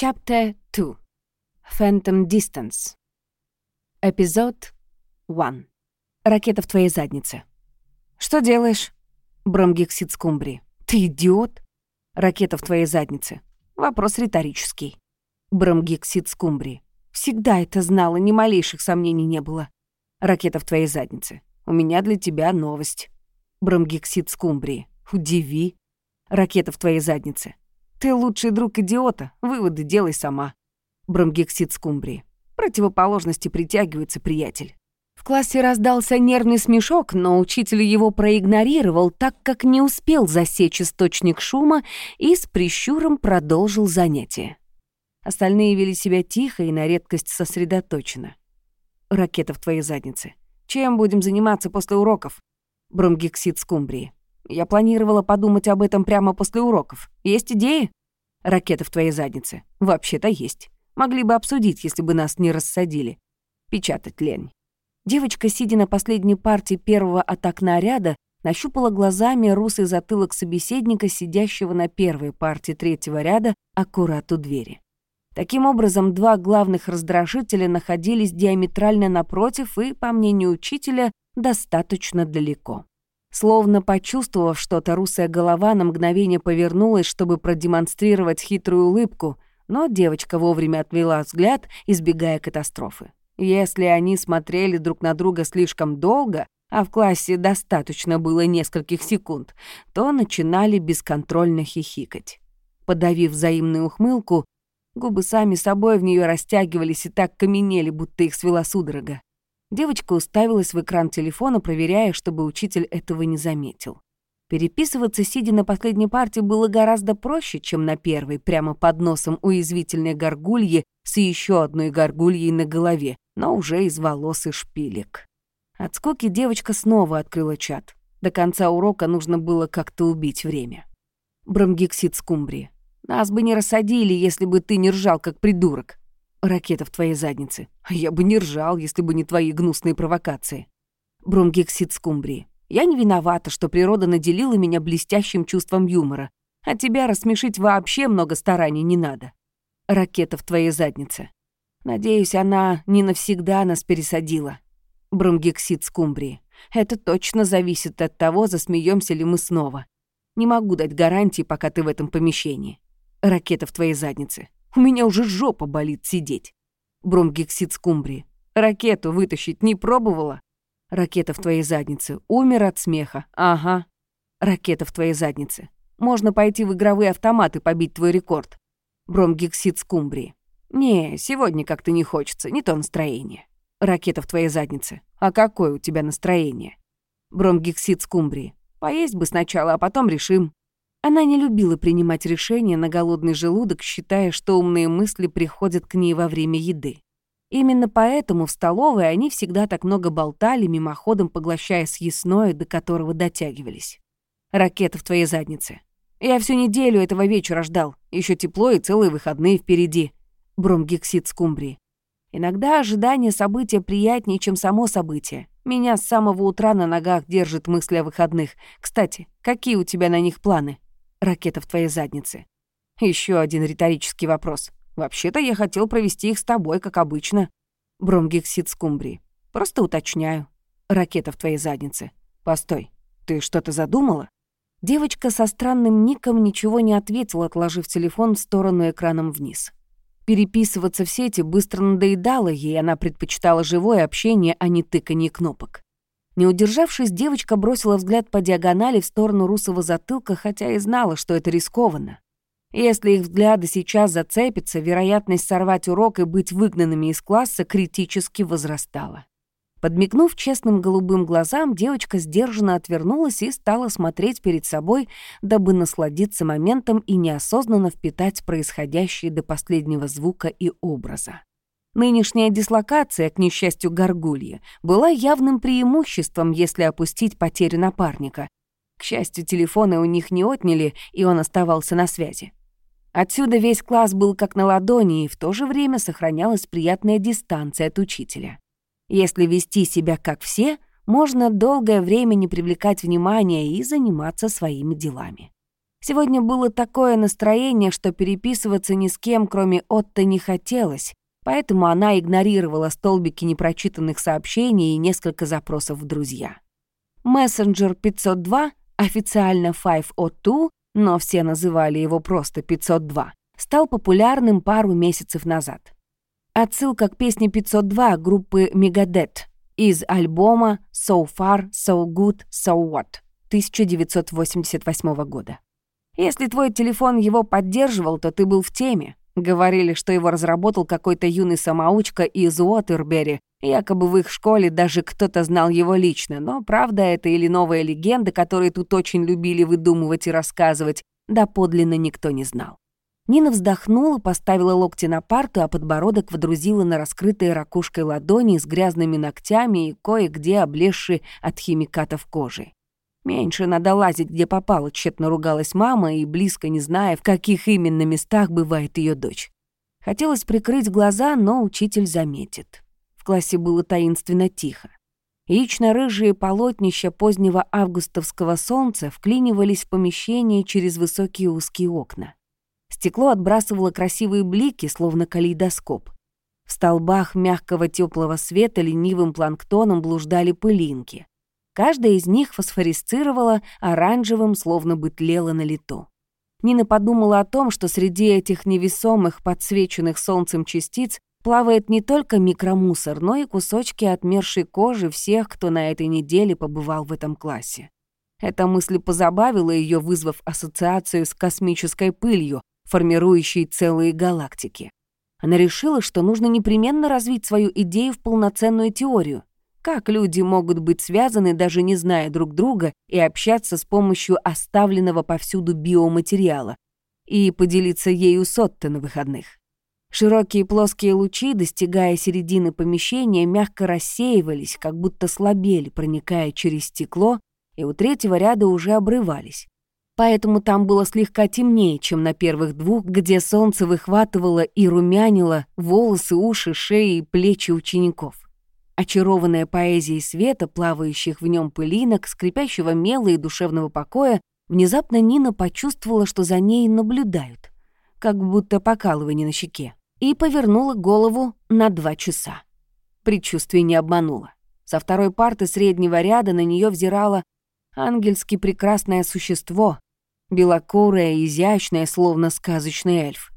Chapter 2. Phantom Distance. Эпизод 1. Ракета в твоей заднице. Что делаешь? Бромгексид скумбрии. Ты идиот? Ракета в твоей заднице. Вопрос риторический. Бромгексид скумбрии. Всегда это знала, ни малейших сомнений не было. Ракета в твоей заднице. У меня для тебя новость. Бромгексид скумбрии. Удиви. Ракета в твоей заднице. Ты лучший друг идиота, выводы делай сама. Бромгексид скумбрии. Противоположности притягиваются, приятель. В классе раздался нервный смешок, но учитель его проигнорировал, так как не успел засечь источник шума и с прищуром продолжил занятие. Остальные вели себя тихо и на редкость сосредоточенно. «Ракета в твоей заднице. Чем будем заниматься после уроков?» Бромгексид скумбрии. Я планировала подумать об этом прямо после уроков. Есть идеи? Ракета в твоей заднице. Вообще-то есть. Могли бы обсудить, если бы нас не рассадили. Печатать лень. Девочка, сидя на последней партии первого от окна ряда, нащупала глазами русый затылок собеседника, сидящего на первой партии третьего ряда, аккурат у двери. Таким образом, два главных раздражителя находились диаметрально напротив и, по мнению учителя, достаточно далеко. Словно почувствовав что-то, русая голова на мгновение повернулась, чтобы продемонстрировать хитрую улыбку, но девочка вовремя отвела взгляд, избегая катастрофы. Если они смотрели друг на друга слишком долго, а в классе достаточно было нескольких секунд, то начинали бесконтрольно хихикать. Подавив взаимную ухмылку, губы сами собой в нее растягивались и так каменели, будто их свела судорога. Девочка уставилась в экран телефона, проверяя, чтобы учитель этого не заметил. Переписываться, сидя на последней партии, было гораздо проще, чем на первой, прямо под носом уязвительной горгульи с еще одной горгульей на голове, но уже из волос и шпилек. От скуки девочка снова открыла чат. До конца урока нужно было как-то убить время. Бромгексид скумбрии. Нас бы не рассадили, если бы ты не ржал, как придурок. Ракета в твоей заднице. Я бы не ржал, если бы не твои гнусные провокации. Бромгексид скумбрии. Я не виновата, что природа наделила меня блестящим чувством юмора. А тебя рассмешить вообще много стараний не надо. Ракета в твоей заднице. Надеюсь, она не навсегда нас пересадила. Бромгексид скумбрии. Это точно зависит от того, засмеемся ли мы снова. Не могу дать гарантии, пока ты в этом помещении. Ракета в твоей заднице. У меня уже жопа болит сидеть. Бромгексид скумбрии. Ракету вытащить не пробовала? Ракета в твоей заднице. Умер от смеха. Ага. Ракета в твоей заднице. Можно пойти в игровые автоматы побить твой рекорд. Бромгексид скумбрии. Не, сегодня как-то не хочется, не то настроение. Ракета в твоей заднице. А какое у тебя настроение? Бромгексид скумбрии. Поесть бы сначала, а потом решим. Она не любила принимать решения на голодный желудок, считая, что умные мысли приходят к ней во время еды. Именно поэтому в столовой они всегда так много болтали, мимоходом поглощая съестное, до которого дотягивались. «Ракета в твоей заднице. Я всю неделю этого вечера ждал. Еще тепло и целые выходные впереди». Бромгексид скумбрии. Иногда ожидание события приятнее, чем само событие. Меня с самого утра на ногах держит мысли о выходных. Кстати, какие у тебя на них планы? Ракета в твоей заднице. Еще один риторический вопрос. Вообще-то я хотел провести их с тобой, как обычно. Бромгексид скумбрии. Просто уточняю. Ракета в твоей заднице. Постой, ты что-то задумала? Девочка со странным ником ничего не ответила, отложив телефон в сторону экраном вниз. Переписываться в сети быстро надоедало ей, она предпочитала живое общение, а не тыканье кнопок. Не удержавшись, девочка бросила взгляд по диагонали в сторону русого затылка, хотя и знала, что это рискованно. Если их взгляды сейчас зацепятся, вероятность сорвать урок и быть выгнанными из класса критически возрастала. Подмигнув честным голубым глазам, девочка сдержанно отвернулась и стала смотреть перед собой, дабы насладиться моментом и неосознанно впитать происходящее до последнего звука и образа. Нынешняя дислокация, к несчастью горгульи, была явным преимуществом, если опустить потерю напарника. К счастью, телефоны у них не отняли, и он оставался на связи. Отсюда весь класс был как на ладони, и в то же время сохранялась приятная дистанция от учителя. Если вести себя как все, можно долгое время не привлекать внимания и заниматься своими делами. Сегодня было такое настроение, что переписываться ни с кем, кроме Отто, не хотелось, поэтому она игнорировала столбики непрочитанных сообщений и несколько запросов в друзья. Мессенджер 502, официально 502, но все называли его просто 502, стал популярным пару месяцев назад. Отсылка к песне 502 группы Megadeth из альбома «So Far, So Good, So What» 1988 года. Если твой телефон его поддерживал, то ты был в теме. Говорили, что его разработал какой-то юный самоучка из Уотербери. Якобы в их школе даже кто-то знал его лично. Но правда это или новая легенда, которые тут очень любили выдумывать и рассказывать, да подлинно никто не знал. Нина вздохнула, поставила локти на парту, а подбородок водрузила на раскрытые ракушкой ладони с грязными ногтями и кое-где облезшие от химикатов кожи. Меньше надо лазить, где попало, тщетно ругалась мама и близко не зная, в каких именно местах бывает ее дочь. Хотелось прикрыть глаза, но учитель заметит. В классе было таинственно тихо. Яично-рыжие полотнища позднего августовского солнца вклинивались в помещение через высокие узкие окна. Стекло отбрасывало красивые блики, словно калейдоскоп. В столбах мягкого теплого света ленивым планктоном блуждали пылинки. Каждая из них фосфорисцировала оранжевым, словно бы тлела на лету. Нина подумала о том, что среди этих невесомых, подсвеченных солнцем частиц плавает не только микромусор, но и кусочки отмершей кожи всех, кто на этой неделе побывал в этом классе. Эта мысль позабавила ее, вызвав ассоциацию с космической пылью, формирующей целые галактики. Она решила, что нужно непременно развить свою идею в полноценную теорию. Как люди могут быть связаны, даже не зная друг друга, и общаться с помощью оставленного повсюду биоматериала, и поделиться ею с Отто на выходных? Широкие плоские лучи, достигая середины помещения, мягко рассеивались, как будто слабели, проникая через стекло, и у третьего ряда уже обрывались поэтому там было слегка темнее, чем на первых двух, где солнце выхватывало и румянило волосы, уши, шеи и плечи учеников. Очарованная поэзией света, плавающих в нем пылинок, скрипящего мела и душевного покоя, внезапно Нина почувствовала, что за ней наблюдают, как будто покалывание на щеке, и повернула голову на два часа. Предчувствие не обмануло. Со второй парты среднего ряда на нее взирало ангельски прекрасное существо, белокурая, изящная, словно сказочный эльф.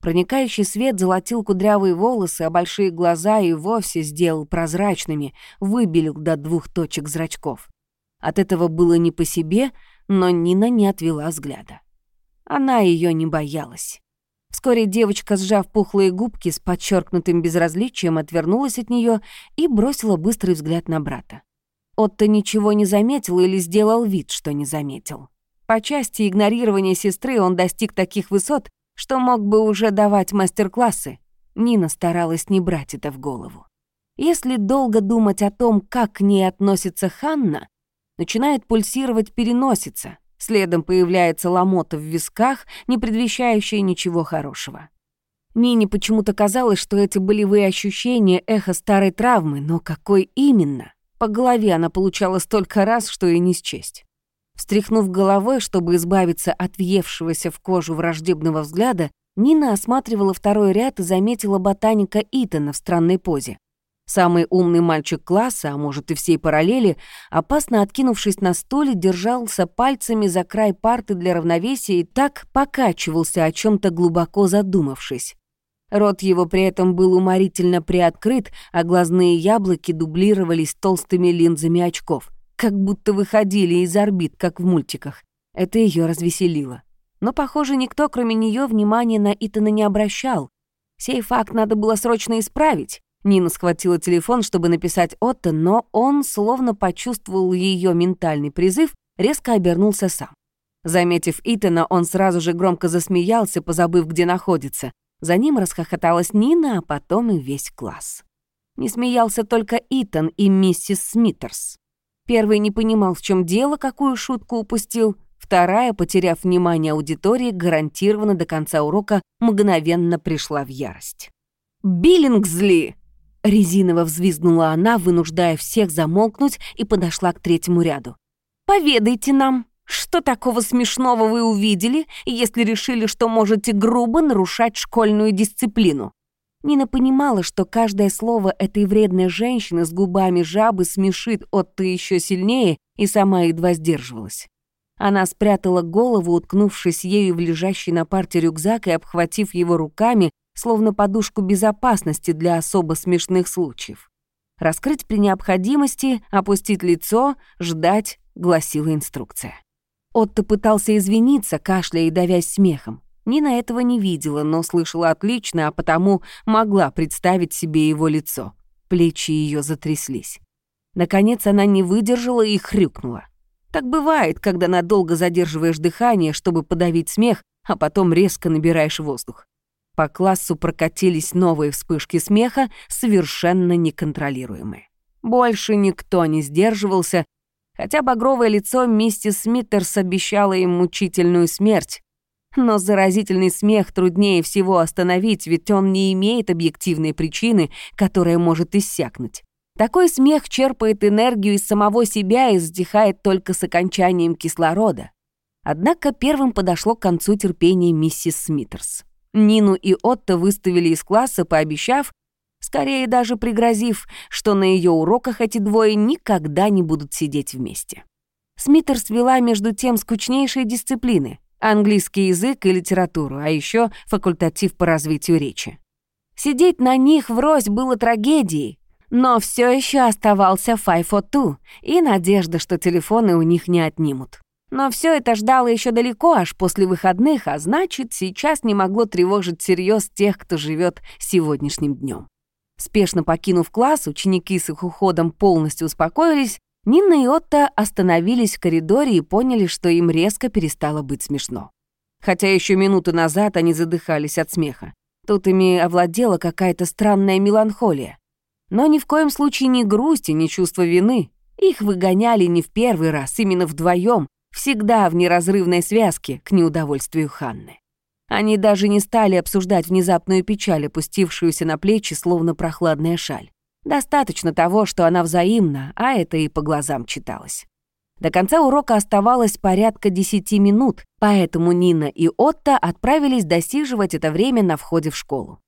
Проникающий свет золотил кудрявые волосы, а большие глаза и вовсе сделал прозрачными, выбелил до двух точек зрачков. От этого было не по себе, но Нина не отвела взгляда. Она ее не боялась. Вскоре девочка, сжав пухлые губки с подчеркнутым безразличием, отвернулась от нее и бросила быстрый взгляд на брата. Отто ничего не заметил или сделал вид, что не заметил. По части игнорирования сестры он достиг таких высот, что мог бы уже давать мастер-классы. Нина старалась не брать это в голову. Если долго думать о том, как к ней относится Ханна, начинает пульсировать переносица, следом появляется ломота в висках, не предвещающая ничего хорошего. Нине почему-то казалось, что эти болевые ощущения — эхо старой травмы, но какой именно? По голове она получала столько раз, что и не счесть. Встряхнув головой, чтобы избавиться от въевшегося в кожу враждебного взгляда, Нина осматривала второй ряд и заметила ботаника Итана в странной позе. Самый умный мальчик класса, а может и всей параллели, опасно откинувшись на стуле, держался пальцами за край парты для равновесия и так покачивался, о чем то глубоко задумавшись. Рот его при этом был уморительно приоткрыт, а глазные яблоки дублировались толстыми линзами очков — как будто выходили из орбит, как в мультиках. Это ее развеселило. Но, похоже, никто, кроме нее, внимания на Итана не обращал. Сей факт надо было срочно исправить. Нина схватила телефон, чтобы написать Отто, но он, словно почувствовал ее ментальный призыв, резко обернулся сам. Заметив Итана, он сразу же громко засмеялся, позабыв, где находится. За ним расхохоталась Нина, а потом и весь класс. Не смеялся только Итан и миссис Смитерс. Первый не понимал, в чем дело, какую шутку упустил. Вторая, потеряв внимание аудитории, гарантированно до конца урока мгновенно пришла в ярость. «Биллингзли!» Резиново взвизгнула она, вынуждая всех замолкнуть, и подошла к третьему ряду. «Поведайте нам, Что такого смешного вы увидели, если решили, что можете грубо нарушать школьную дисциплину? Нина понимала, что каждое слово этой вредной женщины с губами жабы смешит Отто еще сильнее, и сама едва сдерживалась. Она спрятала голову, уткнувшись ею в лежащий на парте рюкзак и обхватив его руками, словно подушку безопасности для особо смешных случаев. Раскрыть при необходимости, опустить лицо, ждать, гласила инструкция. Отто пытался извиниться, кашляя и давясь смехом. Нина этого не видела, но слышала отлично, а потому могла представить себе его лицо. Плечи ее затряслись. Наконец она не выдержала и хрюкнула. Так бывает, когда надолго задерживаешь дыхание, чтобы подавить смех, а потом резко набираешь воздух. По классу прокатились новые вспышки смеха, совершенно неконтролируемые. Больше никто не сдерживался, хотя багровое лицо миссис Смиттерс обещало им мучительную смерть. Но заразительный смех труднее всего остановить, ведь он не имеет объективной причины, которая может иссякнуть. Такой смех черпает энергию из самого себя и затихает только с окончанием кислорода. Однако первым подошло к концу терпения миссис Смитерс. Нину и Отто выставили из класса, пообещав, скорее даже пригрозив, что на ее уроках эти двое никогда не будут сидеть вместе. Смитерс вела между тем скучнейшие дисциплины — английский язык и литературу, а еще факультатив по развитию речи. Сидеть на них врозь было трагедией, но все еще оставался Two и надежда, что телефоны у них не отнимут. Но все это ждало еще далеко, аж после выходных, а значит, сейчас не могло тревожить всерьез тех, кто живет сегодняшним днем. Спешно покинув класс, ученики с их уходом полностью успокоились, Нина и Отто остановились в коридоре и поняли, что им резко перестало быть смешно. Хотя еще минуту назад они задыхались от смеха. Тут ими овладела какая-то странная меланхолия. Но ни в коем случае не грусть и не чувство вины. Их выгоняли не в первый раз, именно вдвоем, Всегда в неразрывной связке к неудовольствию Ханны. Они даже не стали обсуждать внезапную печаль, опустившуюся на плечи, словно прохладная шаль. Достаточно того, что она взаимна, а это и по глазам читалось. До конца урока оставалось порядка десяти минут, поэтому Нина и Отто отправились досиживать это время на входе в школу.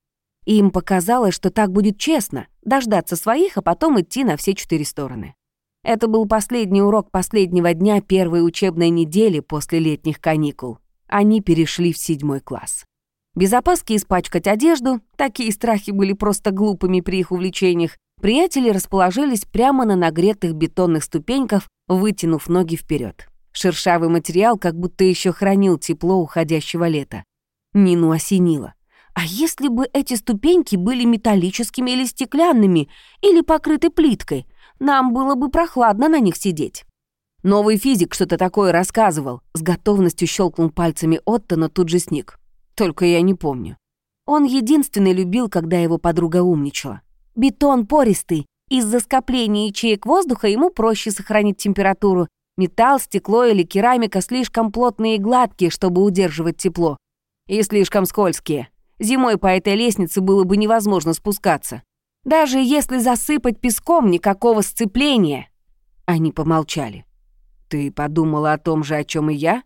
Им показалось, что так будет честно — дождаться своих, а потом идти на все четыре стороны. Это был последний урок последнего дня первой учебной недели после летних каникул. Они перешли в седьмой класс. Без опаски испачкать одежду, такие страхи были просто глупыми при их увлечениях, приятели расположились прямо на нагретых бетонных ступеньках, вытянув ноги вперед. Шершавый материал как будто еще хранил тепло уходящего лета. Нину осенило. А если бы эти ступеньки были металлическими или стеклянными, или покрыты плиткой, нам было бы прохладно на них сидеть. Новый физик что-то такое рассказывал. С готовностью щелкнул пальцами Отто, но тут же сник. Только я не помню. Он единственный любил, когда его подруга умничала. Бетон пористый. Из-за скопления ячеек воздуха ему проще сохранить температуру. Металл, стекло или керамика слишком плотные и гладкие, чтобы удерживать тепло. И слишком скользкие. Зимой по этой лестнице было бы невозможно спускаться. Даже если засыпать песком, никакого сцепления. Они помолчали. Ты подумала о том же, о чем и я?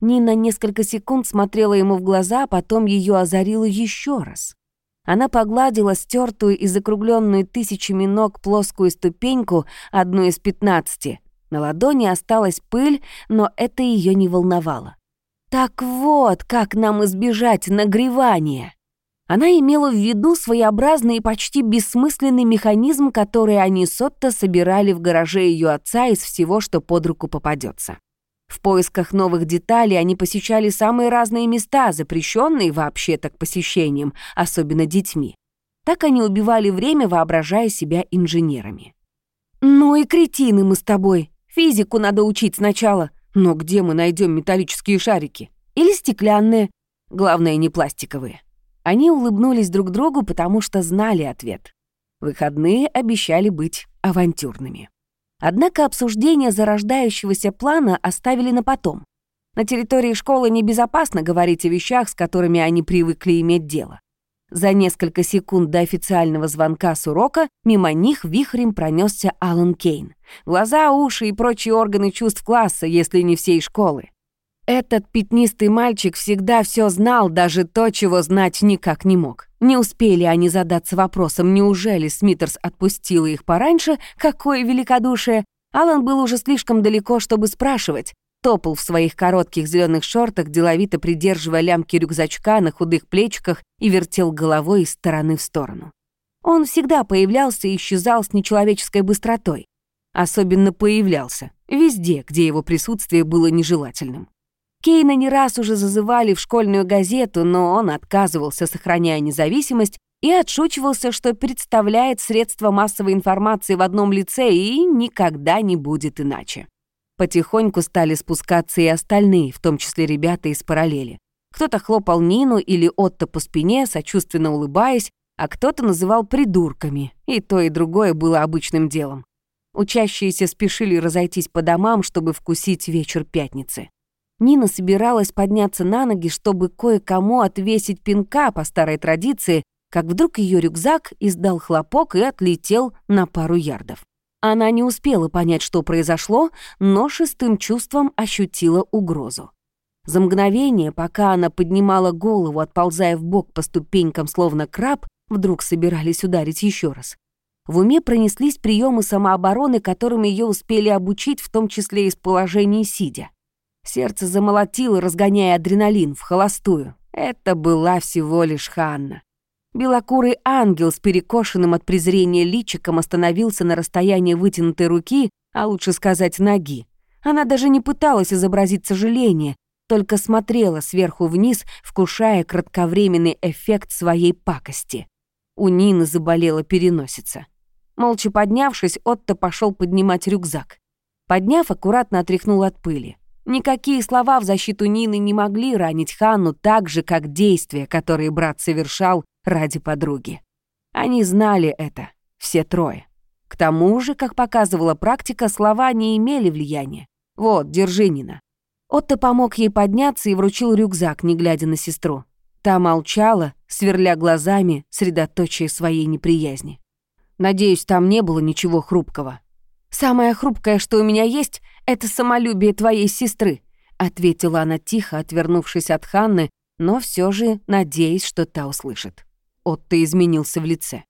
Нина несколько секунд смотрела ему в глаза, а потом ее озарило еще раз. Она погладила стертую и закругленную тысячами ног плоскую ступеньку, одну из пятнадцати. На ладони осталась пыль, но это ее не волновало. «Так вот, как нам избежать нагревания!» Она имела в виду своеобразный и почти бессмысленный механизм, который они с Отто собирали в гараже ее отца из всего, что под руку попадется. В поисках новых деталей они посещали самые разные места, запрещенные вообще-то к посещениям, особенно детьми. Так они убивали время, воображая себя инженерами. «Ну и кретины мы с тобой. Физику надо учить сначала. Но где мы найдем металлические шарики? Или стеклянные? Главное, не пластиковые». Они улыбнулись друг другу, потому что знали ответ. Выходные обещали быть авантюрными. Однако обсуждение зарождающегося плана оставили на потом. На территории школы небезопасно говорить о вещах, с которыми они привыкли иметь дело. За несколько секунд до официального звонка с урока мимо них вихрем пронесся Алан Кейн. Глаза, уши и прочие органы чувств класса, если не всей школы. Этот пятнистый мальчик всегда все знал, даже то, чего знать никак не мог. Не успели они задаться вопросом, неужели Смитерс отпустила их пораньше, какое великодушие. Алан был уже слишком далеко, чтобы спрашивать. Топал в своих коротких зеленых шортах, деловито придерживая лямки рюкзачка на худых плечиках и вертел головой из стороны в сторону. Он всегда появлялся и исчезал с нечеловеческой быстротой. Особенно появлялся, везде, где его присутствие было нежелательным. Кейна не раз уже зазывали в школьную газету, но он отказывался, сохраняя независимость, и отшучивался, что представляет средства массовой информации в одном лице и никогда не будет иначе. Потихоньку стали спускаться и остальные, в том числе ребята из параллели. Кто-то хлопал Нину или Отто по спине, сочувственно улыбаясь, а кто-то называл придурками, и то и другое было обычным делом. Учащиеся спешили разойтись по домам, чтобы вкусить вечер пятницы. Нина собиралась подняться на ноги, чтобы кое-кому отвесить пинка по старой традиции, как вдруг ее рюкзак издал хлопок и отлетел на пару ярдов. Она не успела понять, что произошло, но шестым чувством ощутила угрозу. За мгновение, пока она поднимала голову, отползая в бок по ступенькам, словно краб, вдруг собирались ударить еще раз. В уме пронеслись приемы самообороны, которым ее успели обучить, в том числе из положения сидя. Сердце замолотило, разгоняя адреналин в холостую. Это была всего лишь Ханна. Белокурый ангел с перекошенным от презрения личиком остановился на расстоянии вытянутой руки, а лучше сказать ноги. Она даже не пыталась изобразить сожаление, только смотрела сверху вниз, вкушая кратковременный эффект своей пакости. У Нины заболела переносица. Молча поднявшись, Отто пошел поднимать рюкзак. Подняв, аккуратно отряхнул от пыли. Никакие слова в защиту Нины не могли ранить Ханну так же, как действия, которые брат совершал ради подруги. Они знали это, все трое. К тому же, как показывала практика, слова не имели влияния. «Вот, держи, Нина». Отто помог ей подняться и вручил рюкзак, не глядя на сестру. Та молчала, сверля глазами, средоточие своей неприязни. «Надеюсь, там не было ничего хрупкого», «Самое хрупкое, что у меня есть, это самолюбие твоей сестры», ответила она тихо, отвернувшись от Ханны, но все же надеясь, что та услышит. Отто изменился в лице.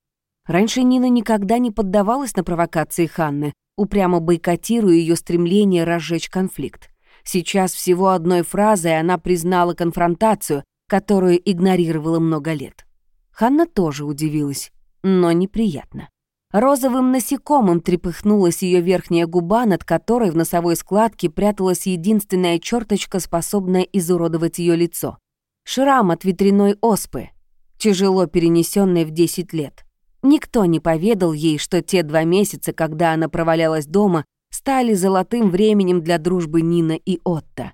Раньше Нина никогда не поддавалась на провокации Ханны, упрямо бойкотируя ее стремление разжечь конфликт. Сейчас всего одной фразой она признала конфронтацию, которую игнорировала много лет. Ханна тоже удивилась, но неприятно. Розовым насекомым трепыхнулась ее верхняя губа, над которой в носовой складке пряталась единственная черточка, способная изуродовать ее лицо. Шрам от ветряной оспы, тяжело перенесенный в 10 лет. Никто не поведал ей, что те два месяца, когда она провалялась дома, стали золотым временем для дружбы Нина и Отто.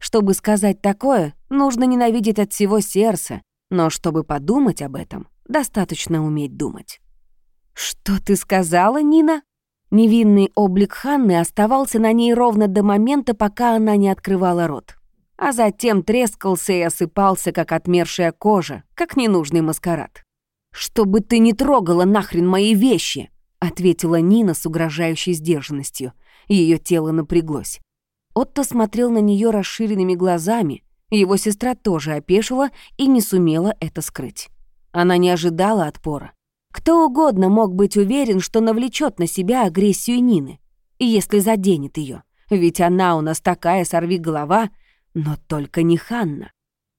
Чтобы сказать такое, нужно ненавидеть от всего сердца, но чтобы подумать об этом, достаточно уметь думать. «Что ты сказала, Нина?» Невинный облик Ханны оставался на ней ровно до момента, пока она не открывала рот. А затем трескался и осыпался, как отмершая кожа, как ненужный маскарад. «Чтобы ты не трогала нахрен мои вещи!» — ответила Нина с угрожающей сдержанностью. Ее тело напряглось. Отто смотрел на нее расширенными глазами. Его сестра тоже опешила и не сумела это скрыть. Она не ожидала отпора. Кто угодно мог быть уверен, что навлечет на себя агрессию Нины, если заденет ее, ведь она у нас такая сорви-голова, но только не Ханна.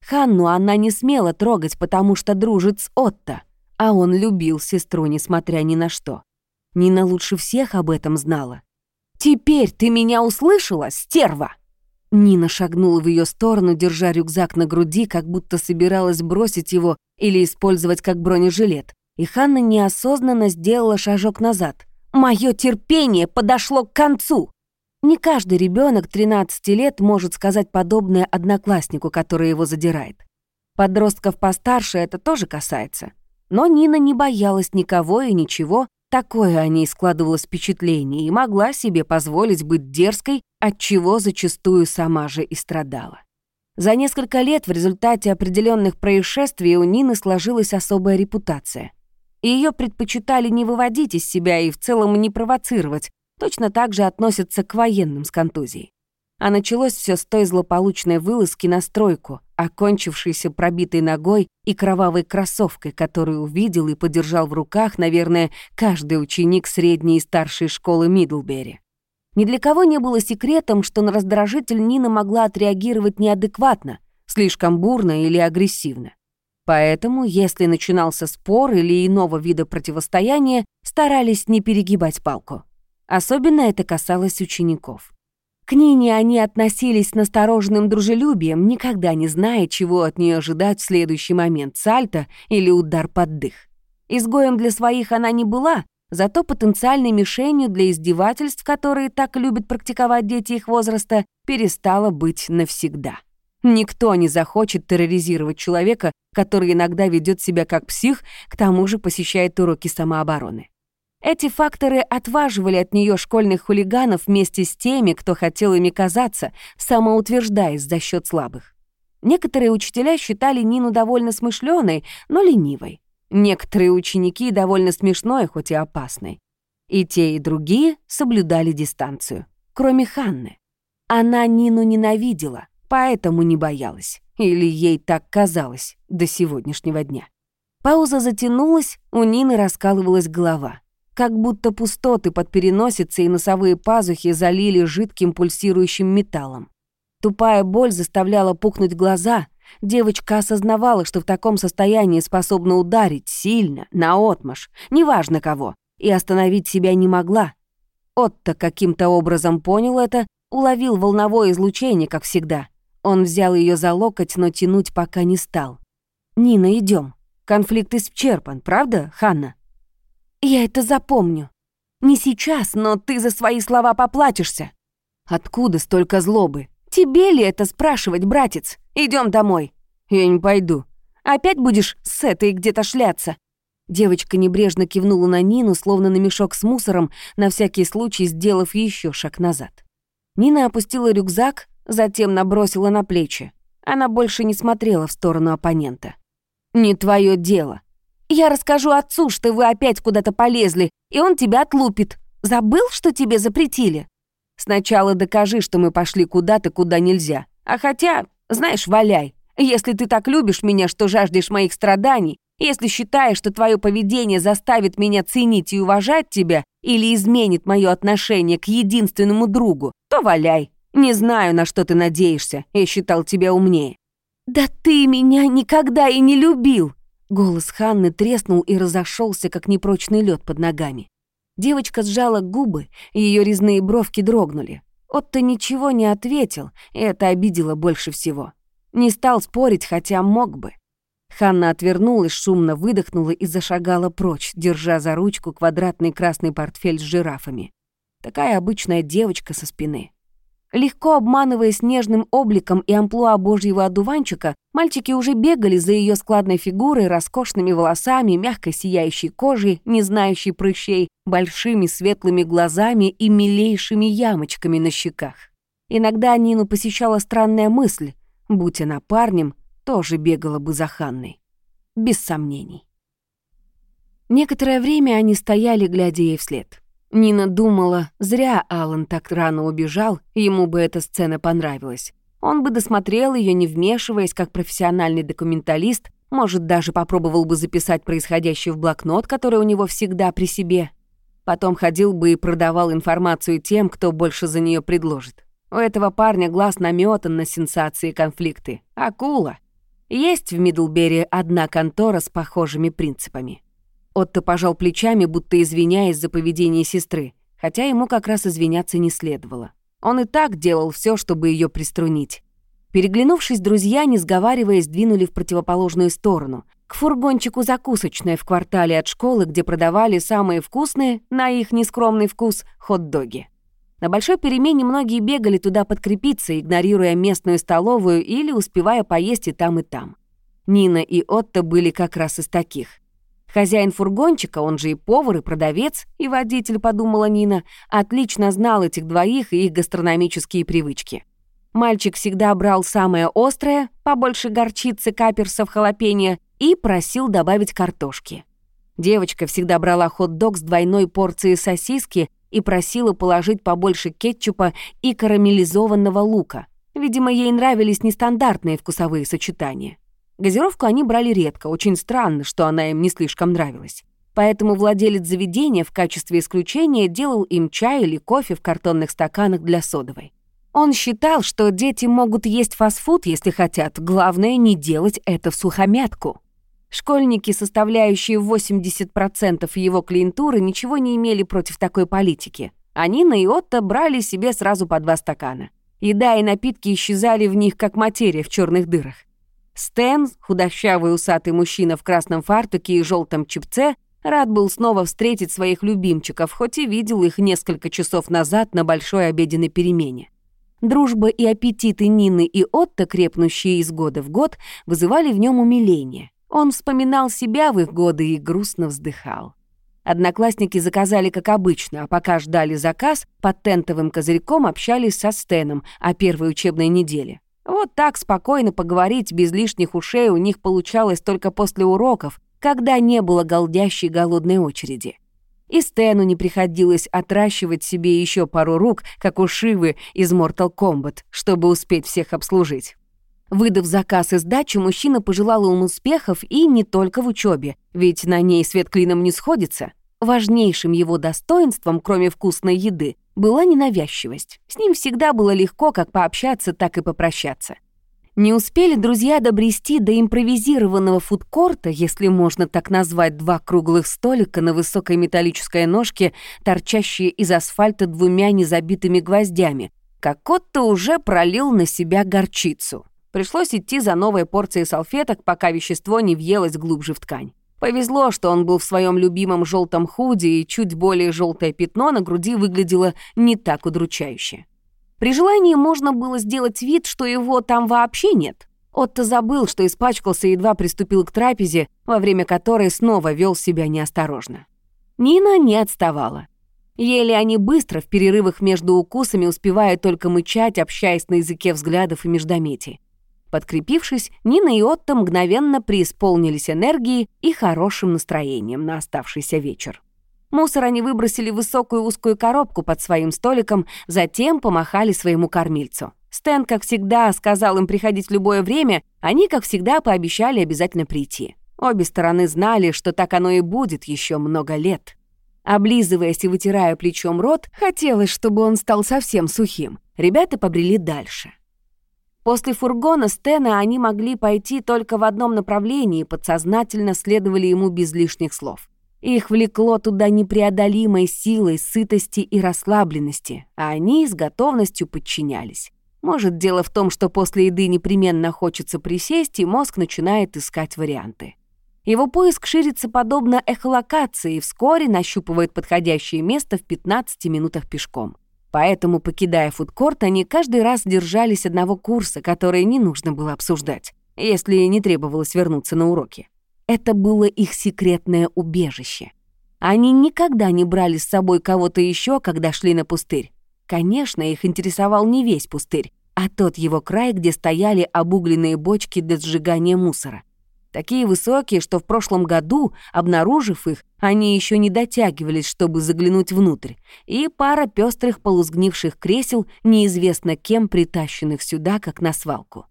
Ханну она не смела трогать, потому что дружит с Отто, а он любил сестру, несмотря ни на что. Нина лучше всех об этом знала. «Теперь ты меня услышала, стерва?» Нина шагнула в ее сторону, держа рюкзак на груди, как будто собиралась бросить его или использовать как бронежилет и Ханна неосознанно сделала шажок назад. «Мое терпение подошло к концу!» Не каждый ребенок 13 лет может сказать подобное однокласснику, который его задирает. Подростков постарше это тоже касается. Но Нина не боялась никого и ничего, такое о ней складывалось впечатление и могла себе позволить быть дерзкой, от чего зачастую сама же и страдала. За несколько лет в результате определенных происшествий у Нины сложилась особая репутация. Ее предпочитали не выводить из себя и в целом не провоцировать, точно так же относятся к военным с контузией. А началось все с той злополучной вылазки на стройку, окончившейся пробитой ногой и кровавой кроссовкой, которую увидел и подержал в руках, наверное, каждый ученик средней и старшей школы Мидлбери. Ни для кого не было секретом, что на раздражитель Нина могла отреагировать неадекватно, слишком бурно или агрессивно. Поэтому, если начинался спор или иного вида противостояния, старались не перегибать палку. Особенно это касалось учеников. К Нине они относились настороженным дружелюбием, никогда не зная, чего от нее ожидать в следующий момент — сальто или удар под дых. Изгоем для своих она не была, зато потенциальной мишенью для издевательств, которые так любят практиковать дети их возраста, перестала быть навсегда. Никто не захочет терроризировать человека, который иногда ведет себя как псих, к тому же посещает уроки самообороны. Эти факторы отваживали от нее школьных хулиганов вместе с теми, кто хотел ими казаться, самоутверждаясь за счет слабых. Некоторые учителя считали Нину довольно смышленой, но ленивой. Некоторые ученики довольно смешной, хоть и опасной. И те, и другие соблюдали дистанцию, кроме Ханны. Она Нину ненавидела, поэтому не боялась. Или ей так казалось до сегодняшнего дня. Пауза затянулась, у Нины раскалывалась голова. Как будто пустоты под переносицей и носовые пазухи залили жидким пульсирующим металлом. Тупая боль заставляла пухнуть глаза. Девочка осознавала, что в таком состоянии способна ударить сильно, наотмашь, неважно кого, и остановить себя не могла. Отто каким-то образом понял это, уловил волновое излучение, как всегда. Он взял ее за локоть, но тянуть пока не стал. «Нина, идем. Конфликт исчерпан, правда, Ханна?» Я это запомню. Не сейчас, но ты за свои слова поплатишься. Откуда столько злобы? Тебе ли это спрашивать, братец? Идем домой. Я не пойду. Опять будешь с этой где-то шляться? Девочка небрежно кивнула на Нину, словно на мешок с мусором, на всякий случай сделав еще шаг назад. Нина опустила рюкзак, затем набросила на плечи. Она больше не смотрела в сторону оппонента. «Не твое дело. Я расскажу отцу, что вы опять куда-то полезли, и он тебя отлупит. Забыл, что тебе запретили? Сначала докажи, что мы пошли куда-то, куда нельзя. А хотя, знаешь, валяй. Если ты так любишь меня, что жаждешь моих страданий, если считаешь, что твое поведение заставит меня ценить и уважать тебя или изменит мое отношение к единственному другу, то валяй. Не знаю, на что ты надеешься, я считал тебя умнее». «Да ты меня никогда и не любил!» Голос Ханны треснул и разошелся, как непрочный лед под ногами. Девочка сжала губы, ее резные бровки дрогнули. Отто ничего не ответил, и это обидело больше всего. Не стал спорить, хотя мог бы. Ханна отвернулась, шумно выдохнула и зашагала прочь, держа за ручку квадратный красный портфель с жирафами. Такая обычная девочка со спины. Легко обманываясь нежным обликом и амплуа божьего одуванчика, мальчики уже бегали за ее складной фигурой, роскошными волосами, мягкой сияющей кожей, не знающей прыщей, большими светлыми глазами и милейшими ямочками на щеках. Иногда Нину посещала странная мысль, будь она парнем, тоже бегала бы за Ханной. Без сомнений. Некоторое время они стояли, глядя ей вслед. Нина думала, зря Алан так рано убежал, ему бы эта сцена понравилась. Он бы досмотрел ее, не вмешиваясь, как профессиональный документалист, может, даже попробовал бы записать происходящее в блокнот, который у него всегда при себе. Потом ходил бы и продавал информацию тем, кто больше за нее предложит. У этого парня глаз наметан на сенсации и конфликты. Акула. Есть в Мидлбери одна контора с похожими принципами. Отто пожал плечами, будто извиняясь за поведение сестры, хотя ему как раз извиняться не следовало. Он и так делал все, чтобы ее приструнить. Переглянувшись, друзья, не сговариваясь, двинули в противоположную сторону, к фургончику закусочной в квартале от школы, где продавали самые вкусные, на их нескромный вкус, хот-доги. На большой перемене многие бегали туда подкрепиться, игнорируя местную столовую или успевая поесть и там, и там. Нина и Отто были как раз из таких — Хозяин фургончика, он же и повар, и продавец, и водитель, подумала Нина, отлично знал этих двоих и их гастрономические привычки. Мальчик всегда брал самое острое, побольше горчицы, каперсов, халапеньо, и просил добавить картошки. Девочка всегда брала хот-дог с двойной порцией сосиски и просила положить побольше кетчупа и карамелизованного лука. Видимо, ей нравились нестандартные вкусовые сочетания. Газировку они брали редко, очень странно, что она им не слишком нравилась. Поэтому владелец заведения в качестве исключения делал им чай или кофе в картонных стаканах для содовой. Он считал, что дети могут есть фастфуд, если хотят, главное не делать это в сухомятку. Школьники, составляющие 80% его клиентуры, ничего не имели против такой политики. Они на Иотто брали себе сразу по два стакана. Еда и напитки исчезали в них, как материя в черных дырах. Стэн, худощавый усатый мужчина в красном фартуке и желтом чипце, рад был снова встретить своих любимчиков, хоть и видел их несколько часов назад на большой обеденной перемене. Дружба и аппетиты Нины и Отто, крепнущие из года в год, вызывали в нем умиление. Он вспоминал себя в их годы и грустно вздыхал. Одноклассники заказали как обычно, а пока ждали заказ, под тентовым козырьком общались со Стеном о первой учебной неделе. Вот так спокойно поговорить без лишних ушей у них получалось только после уроков, когда не было голдящей голодной очереди. И Стэну не приходилось отращивать себе еще пару рук, как у Шивы из Mortal Kombat, чтобы успеть всех обслужить. Выдав заказ и сдачу, мужчина пожелал им успехов и не только в учебе, ведь на ней свет клином не сходится. Важнейшим его достоинством, кроме вкусной еды, была ненавязчивость. С ним всегда было легко как пообщаться, так и попрощаться. Не успели друзья добрести до импровизированного фудкорта, если можно так назвать два круглых столика на высокой металлической ножке, торчащие из асфальта двумя незабитыми гвоздями, как кот-то уже пролил на себя горчицу. Пришлось идти за новой порцией салфеток, пока вещество не въелось глубже в ткань. Повезло, что он был в своем любимом желтом худи, и чуть более желтое пятно на груди выглядело не так удручающе. При желании можно было сделать вид, что его там вообще нет. Отто забыл, что испачкался и едва приступил к трапезе, во время которой снова вел себя неосторожно. Нина не отставала. Ели они быстро, в перерывах между укусами, успевая только мычать, общаясь на языке взглядов и междометий. Подкрепившись, Нина и Отто мгновенно преисполнились энергией и хорошим настроением на оставшийся вечер. Мусор они выбросили в высокую узкую коробку под своим столиком, затем помахали своему кормильцу. Стэн, как всегда, сказал им приходить в любое время, они, как всегда, пообещали обязательно прийти. Обе стороны знали, что так оно и будет еще много лет. Облизываясь и вытирая плечом рот, хотелось, чтобы он стал совсем сухим. Ребята побрели дальше. После фургона Стена они могли пойти только в одном направлении и подсознательно следовали ему без лишних слов. Их влекло туда непреодолимой силой сытости и расслабленности, а они с готовностью подчинялись. Может, дело в том, что после еды непременно хочется присесть, и мозг начинает искать варианты. Его поиск ширится подобно эхолокации и вскоре нащупывает подходящее место в 15 минутах пешком. Поэтому, покидая фудкорт, они каждый раз держались одного курса, который не нужно было обсуждать, если не требовалось вернуться на уроки. Это было их секретное убежище. Они никогда не брали с собой кого-то еще, когда шли на пустырь. Конечно, их интересовал не весь пустырь, а тот его край, где стояли обугленные бочки для сжигания мусора. Такие высокие, что в прошлом году, обнаружив их, они еще не дотягивались, чтобы заглянуть внутрь, и пара пестрых полузгнивших кресел, неизвестно кем притащенных сюда, как на свалку.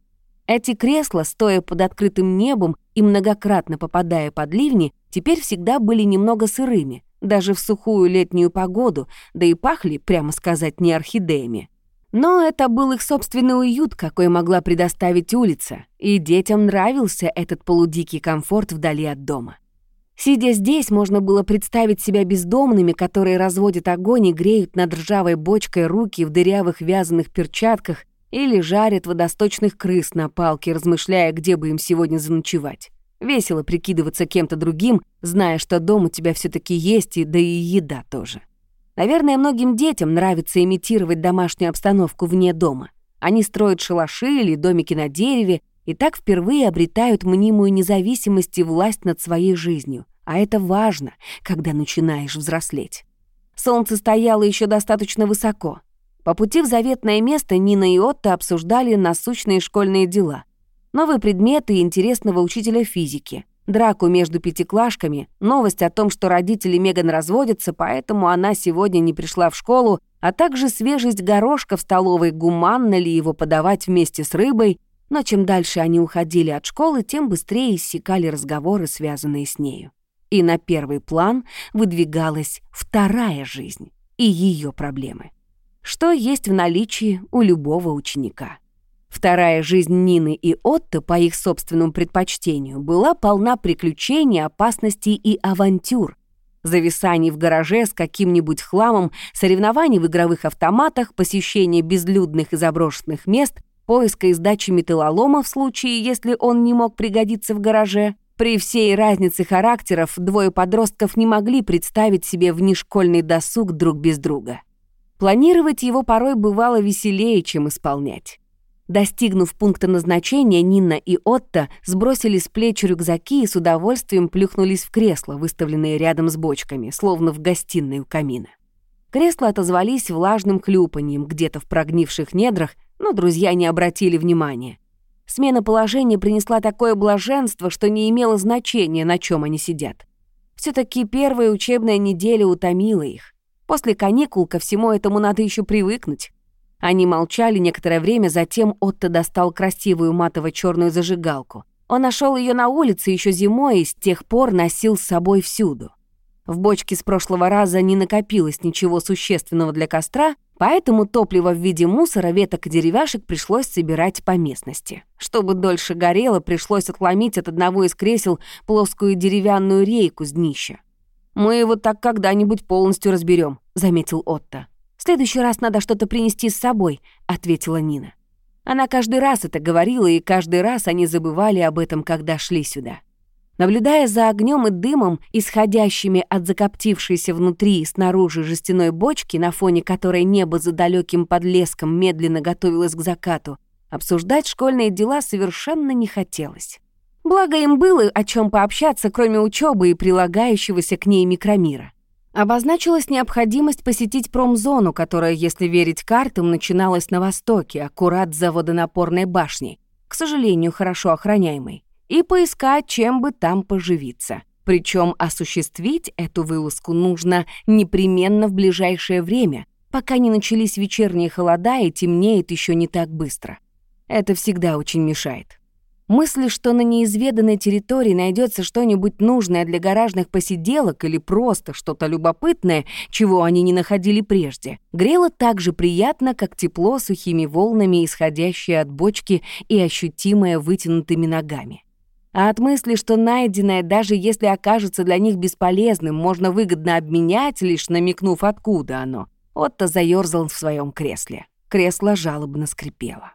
Эти кресла, стоя под открытым небом и многократно попадая под ливни, теперь всегда были немного сырыми, даже в сухую летнюю погоду, да и пахли, прямо сказать, не орхидеями. Но это был их собственный уют, какой могла предоставить улица, и детям нравился этот полудикий комфорт вдали от дома. Сидя здесь, можно было представить себя бездомными, которые разводят огонь и греют над ржавой бочкой руки в дырявых вязаных перчатках или жарят водосточных крыс на палке, размышляя, где бы им сегодня заночевать. Весело прикидываться кем-то другим, зная, что дом у тебя все таки есть, и да и еда тоже. Наверное, многим детям нравится имитировать домашнюю обстановку вне дома. Они строят шалаши или домики на дереве и так впервые обретают мнимую независимость и власть над своей жизнью. А это важно, когда начинаешь взрослеть. Солнце стояло еще достаточно высоко. По пути в заветное место Нина и Отто обсуждали насущные школьные дела. Новые предметы интересного учителя физики. Драку между пятиклашками, новость о том, что родители Меган разводятся, поэтому она сегодня не пришла в школу, а также свежесть горошка в столовой, гуманно ли его подавать вместе с рыбой, но чем дальше они уходили от школы, тем быстрее иссякали разговоры, связанные с нею. И на первый план выдвигалась вторая жизнь и ее проблемы. Что есть в наличии у любого ученика. Вторая жизнь Нины и Отто, по их собственному предпочтению, была полна приключений, опасностей и авантюр. Зависаний в гараже с каким-нибудь хламом, соревнований в игровых автоматах, посещение безлюдных и заброшенных мест, поиска и сдачи металлолома в случае, если он не мог пригодиться в гараже. При всей разнице характеров двое подростков не могли представить себе внешкольный досуг друг без друга. Планировать его порой бывало веселее, чем исполнять. Достигнув пункта назначения, Нина и Отто сбросили с плеч рюкзаки и с удовольствием плюхнулись в кресла, выставленные рядом с бочками, словно в гостиной у камина. Кресла отозвались влажным хлюпаньем где-то в прогнивших недрах, но друзья не обратили внимания. Смена положения принесла такое блаженство, что не имело значения, на чем они сидят. все таки первая учебная неделя утомила их. После каникул ко всему этому надо еще привыкнуть. Они молчали некоторое время, затем Отто достал красивую матово черную зажигалку. Он нашел ее на улице еще зимой и с тех пор носил с собой всюду. В бочке с прошлого раза не накопилось ничего существенного для костра, поэтому топливо в виде мусора, веток и деревяшек пришлось собирать по местности. Чтобы дольше горело, пришлось отломить от одного из кресел плоскую деревянную рейку с днища. «Мы его так когда-нибудь полностью разберем, заметил Отто следующий раз надо что-то принести с собой», — ответила Нина. Она каждый раз это говорила, и каждый раз они забывали об этом, когда шли сюда. Наблюдая за огнем и дымом, исходящими от закоптившейся внутри и снаружи жестяной бочки, на фоне которой небо за далеким подлеском медленно готовилось к закату, обсуждать школьные дела совершенно не хотелось. Благо им было о чем пообщаться, кроме учебы и прилагающегося к ней микромира. Обозначилась необходимость посетить промзону, которая, если верить картам, начиналась на востоке, аккурат за водонапорной башней, к сожалению, хорошо охраняемой, и поискать, чем бы там поживиться. Причем осуществить эту вылазку нужно непременно в ближайшее время, пока не начались вечерние холода и темнеет еще не так быстро. Это всегда очень мешает. Мысли, что на неизведанной территории найдется что-нибудь нужное для гаражных посиделок или просто что-то любопытное, чего они не находили прежде, грело так же приятно, как тепло сухими волнами, исходящее от бочки и ощутимое вытянутыми ногами. А от мысли, что найденное, даже если окажется для них бесполезным, можно выгодно обменять, лишь намекнув, откуда оно, Отто заёрзал в своем кресле. Кресло жалобно скрипело.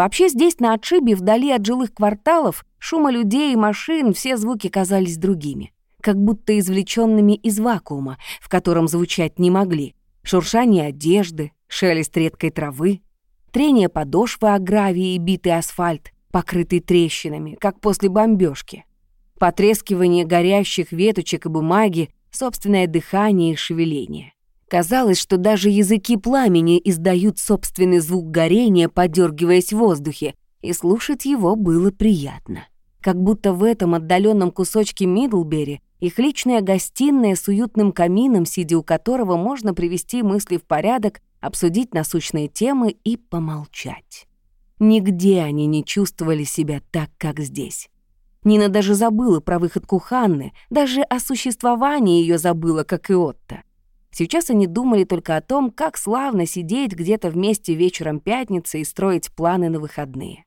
Вообще здесь, на отшибе, вдали от жилых кварталов, шума людей и машин, все звуки казались другими, как будто извлеченными из вакуума, в котором звучать не могли. Шуршание одежды, шелест редкой травы, трение подошвы о гравии и битый асфальт, покрытый трещинами, как после бомбежки, потрескивание горящих веточек и бумаги, собственное дыхание и шевеление. Казалось, что даже языки пламени издают собственный звук горения, подергиваясь в воздухе, и слушать его было приятно. Как будто в этом отдаленном кусочке Мидлбери их личная гостиная с уютным камином, сидя у которого можно привести мысли в порядок, обсудить насущные темы и помолчать. Нигде они не чувствовали себя так, как здесь. Нина даже забыла про выходку Ханны, даже о существовании ее забыла, как и Отто. Сейчас они думали только о том, как славно сидеть где-то вместе вечером пятницы и строить планы на выходные.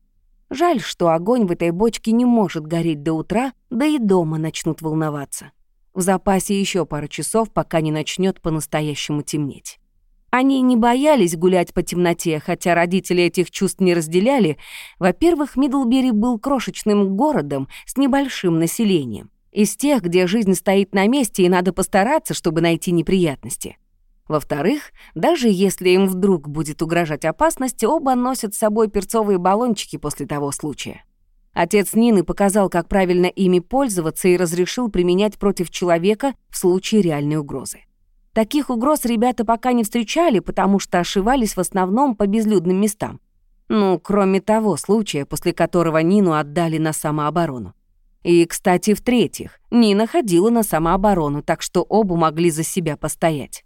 Жаль, что огонь в этой бочке не может гореть до утра, да и дома начнут волноваться. В запасе еще пара часов, пока не начнет по-настоящему темнеть. Они не боялись гулять по темноте, хотя родители этих чувств не разделяли. Во-первых, Мидлбери был крошечным городом с небольшим населением. Из тех, где жизнь стоит на месте и надо постараться, чтобы найти неприятности. Во-вторых, даже если им вдруг будет угрожать опасность, оба носят с собой перцовые баллончики после того случая. Отец Нины показал, как правильно ими пользоваться и разрешил применять против человека в случае реальной угрозы. Таких угроз ребята пока не встречали, потому что ошивались в основном по безлюдным местам. Ну, кроме того случая, после которого Нину отдали на самооборону. И, кстати, в-третьих, Нина ходила на самооборону, так что оба могли за себя постоять.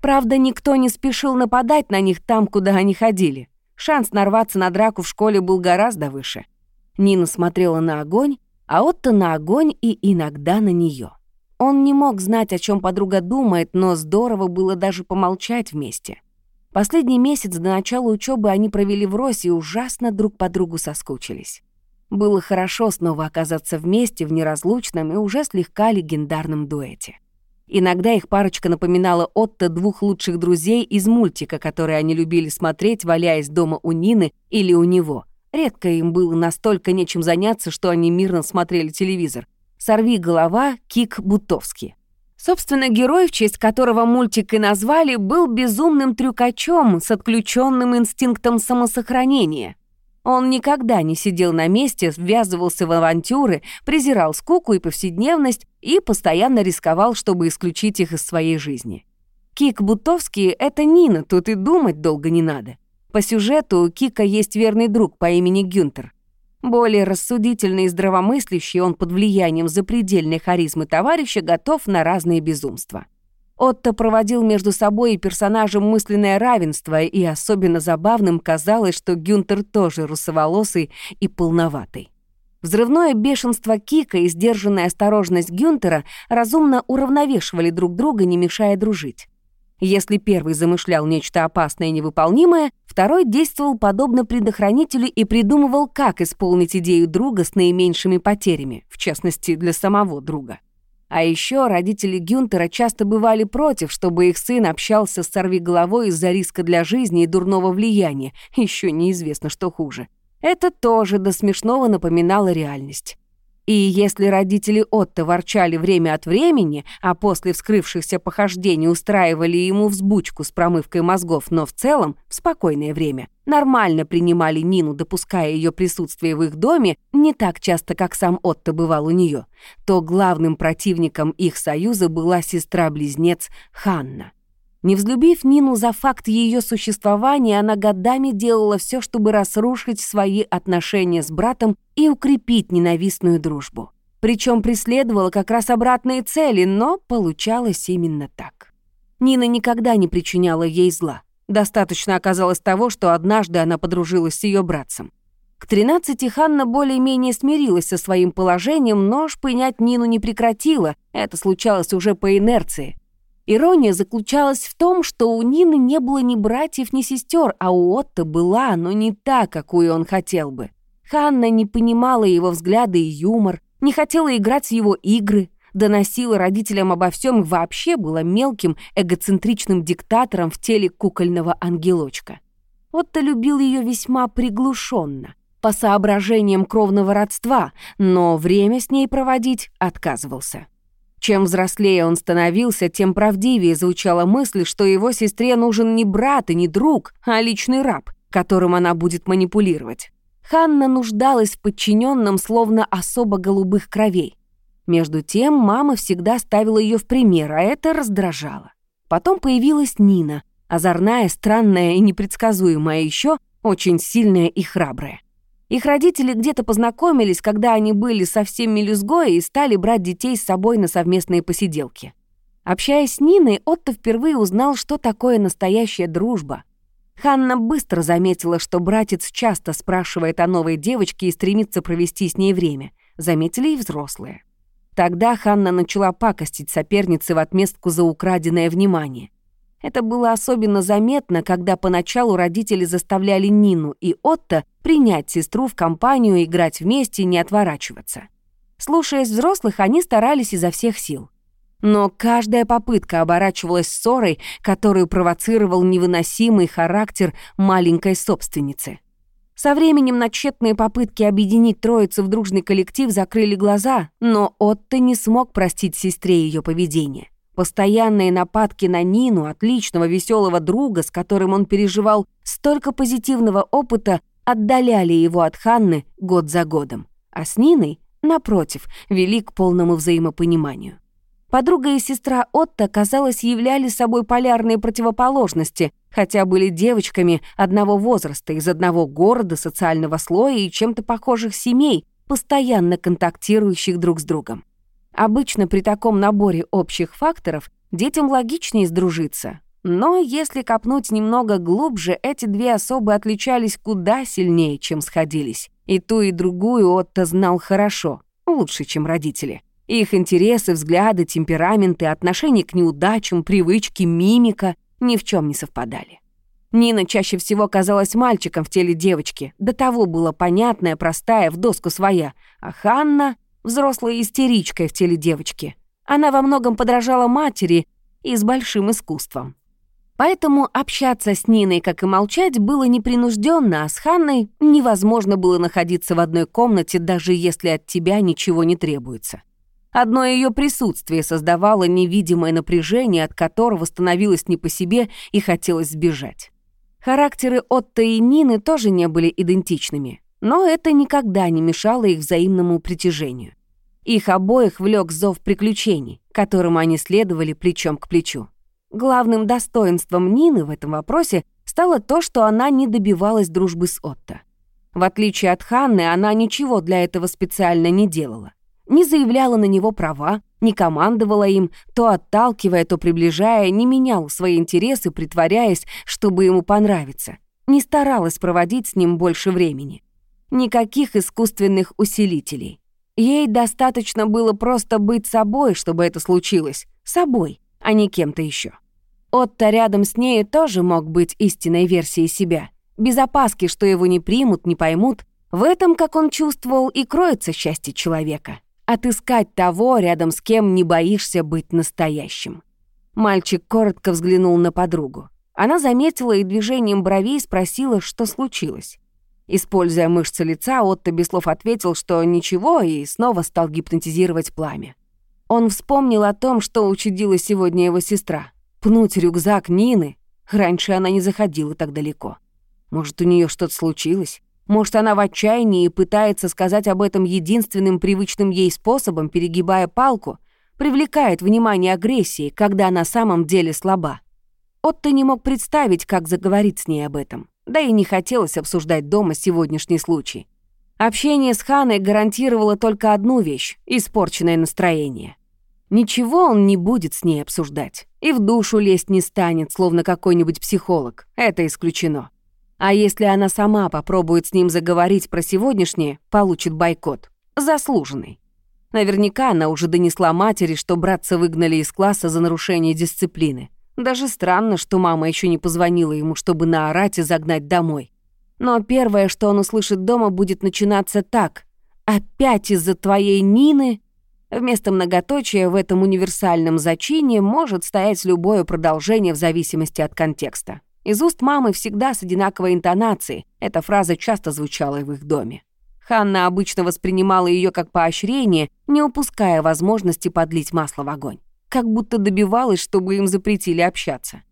Правда, никто не спешил нападать на них там, куда они ходили. Шанс нарваться на драку в школе был гораздо выше. Нина смотрела на огонь, а Отто на огонь и иногда на нее. Он не мог знать, о чем подруга думает, но здорово было даже помолчать вместе. Последний месяц до начала учебы они провели в Росе и ужасно друг по другу соскучились. Было хорошо снова оказаться вместе в неразлучном и уже слегка легендарном дуэте. Иногда их парочка напоминала Отто двух лучших друзей из мультика, которые они любили смотреть, валяясь дома у Нины или у него. Редко им было настолько нечем заняться, что они мирно смотрели телевизор. «Сорви голова» Кик Бутовский. Собственно, герой, в честь которого мультик и назвали, был безумным трюкачом с отключенным инстинктом самосохранения — он никогда не сидел на месте, ввязывался в авантюры, презирал скуку и повседневность и постоянно рисковал, чтобы исключить их из своей жизни. Кик Бутовский — это Нина, тут и думать долго не надо. По сюжету у Кика есть верный друг по имени Гюнтер. Более рассудительный и здравомыслящий, он под влиянием запредельной харизмы товарища готов на разные безумства. Отто проводил между собой и персонажем мысленное равенство, и особенно забавным казалось, что Гюнтер тоже русоволосый и полноватый. Взрывное бешенство Кика и сдержанная осторожность Гюнтера разумно уравновешивали друг друга, не мешая дружить. Если первый замышлял нечто опасное и невыполнимое, второй действовал подобно предохранителю и придумывал, как исполнить идею друга с наименьшими потерями, в частности, для самого друга. А еще родители Гюнтера часто бывали против, чтобы их сын общался с сорвиголовой из-за риска для жизни и дурного влияния, еще неизвестно, что хуже. Это тоже до смешного напоминало реальность. И если родители Отто ворчали время от времени, а после вскрывшихся похождений устраивали ему взбучку с промывкой мозгов, но в целом, в спокойное время, нормально принимали Нину, допуская ее присутствие в их доме не так часто, как сам Отто бывал у нее, то главным противником их союза была сестра-близнец Ханна. Не взлюбив Нину за факт ее существования, она годами делала все, чтобы разрушить свои отношения с братом и укрепить ненавистную дружбу. Причем преследовала как раз обратные цели, но получалось именно так. Нина никогда не причиняла ей зла. Достаточно оказалось того, что однажды она подружилась с ее братцем. К 13 Ханна более-менее смирилась со своим положением, но шпынять Нину не прекратила, это случалось уже по инерции. Ирония заключалась в том, что у Нины не было ни братьев, ни сестер, а у Отто была, но не та, какую он хотел бы. Ханна не понимала его взгляды и юмор, не хотела играть в его игры, доносила родителям обо всем и вообще была мелким эгоцентричным диктатором в теле кукольного ангелочка. Отто любил ее весьма приглушенно, по соображениям кровного родства, но время с ней проводить отказывался. Чем взрослее он становился, тем правдивее звучала мысль, что его сестре нужен не брат и не друг, а личный раб, которым она будет манипулировать. Ханна нуждалась в подчиненном, словно особо голубых кровей. Между тем, мама всегда ставила ее в пример, а это раздражало. Потом появилась Нина, озорная, странная и непредсказуемая еще, очень сильная и храбрая. Их родители где-то познакомились, когда они были совсем мелюзгой и стали брать детей с собой на совместные посиделки. Общаясь с Ниной, Отто впервые узнал, что такое настоящая дружба. Ханна быстро заметила, что братец часто спрашивает о новой девочке и стремится провести с ней время. Заметили и взрослые. Тогда Ханна начала пакостить сопернице в отместку за украденное внимание. Это было особенно заметно, когда поначалу родители заставляли Нину и Отто принять сестру в компанию, играть вместе, не отворачиваться. Слушаясь взрослых, они старались изо всех сил. Но каждая попытка оборачивалась ссорой, которую провоцировал невыносимый характер маленькой собственницы. Со временем на тщетные попытки объединить троицу в дружный коллектив закрыли глаза, но Отто не смог простить сестре ее поведение. Постоянные нападки на Нину, отличного веселого друга, с которым он переживал столько позитивного опыта, отдаляли его от Ханны год за годом. А с Ниной, напротив, вели к полному взаимопониманию. Подруга и сестра Отто, казалось, являли собой полярные противоположности, хотя были девочками одного возраста, из одного города, социального слоя и чем-то похожих семей, постоянно контактирующих друг с другом. Обычно при таком наборе общих факторов детям логичнее сдружиться. Но если копнуть немного глубже, эти две особы отличались куда сильнее, чем сходились. И ту, и другую Отто знал хорошо, лучше, чем родители. Их интересы, взгляды, темпераменты, отношение к неудачам, привычки, мимика ни в чем не совпадали. Нина чаще всего казалась мальчиком в теле девочки, до того была понятная, простая, в доску своя, а Ханна — взрослой истеричкой в теле девочки. Она во многом подражала матери и с большим искусством. Поэтому общаться с Ниной, как и молчать, было непринужденно, а с Ханной невозможно было находиться в одной комнате, даже если от тебя ничего не требуется. Одно ее присутствие создавало невидимое напряжение, от которого становилось не по себе и хотелось сбежать. Характеры Отто и Нины тоже не были идентичными, но это никогда не мешало их взаимному притяжению. Их обоих влек зов приключений, которым они следовали плечом к плечу. Главным достоинством Нины в этом вопросе стало то, что она не добивалась дружбы с Отто. В отличие от Ханны, она ничего для этого специально не делала. Не заявляла на него права, не командовала им, то отталкивая, то приближая, не меняла свои интересы, притворяясь, чтобы ему понравиться. Не старалась проводить с ним больше времени. Никаких искусственных усилителей. Ей достаточно было просто быть собой, чтобы это случилось. Собой, а не кем-то еще. Отто рядом с ней тоже мог быть истинной версией себя. Без опаски, что его не примут, не поймут. В этом, как он чувствовал, и кроется счастье человека. Отыскать того, рядом с кем не боишься быть настоящим. Мальчик коротко взглянул на подругу. Она заметила и движением бровей спросила, что случилось. Используя мышцы лица, Отто без слов ответил, что ничего, и снова стал гипнотизировать пламя. Он вспомнил о том, что учудила сегодня его сестра. Пнуть рюкзак Нины. Раньше она не заходила так далеко. Может, у нее что-то случилось? Может, она в отчаянии и пытается сказать об этом единственным привычным ей способом, перегибая палку, привлекает внимание агрессии, когда на самом деле слаба. Отто не мог представить, как заговорить с ней об этом. Да и не хотелось обсуждать дома сегодняшний случай. Общение с Ханой гарантировало только одну вещь — испорченное настроение. Ничего он не будет с ней обсуждать. И в душу лезть не станет, словно какой-нибудь психолог. Это исключено. А если она сама попробует с ним заговорить про сегодняшнее, получит бойкот. Заслуженный. Наверняка она уже донесла матери, что братца выгнали из класса за нарушение дисциплины. Даже странно, что мама еще не позвонила ему, чтобы наорать и загнать домой. Но первое, что он услышит дома, будет начинаться так. «Опять из-за твоей Нины?» Вместо многоточия в этом универсальном зачине может стоять любое продолжение в зависимости от контекста. Из уст мамы всегда с одинаковой интонацией. Эта фраза часто звучала в их доме. Ханна обычно воспринимала ее как поощрение, не упуская возможности подлить масло в огонь как будто добивалась, чтобы им запретили общаться.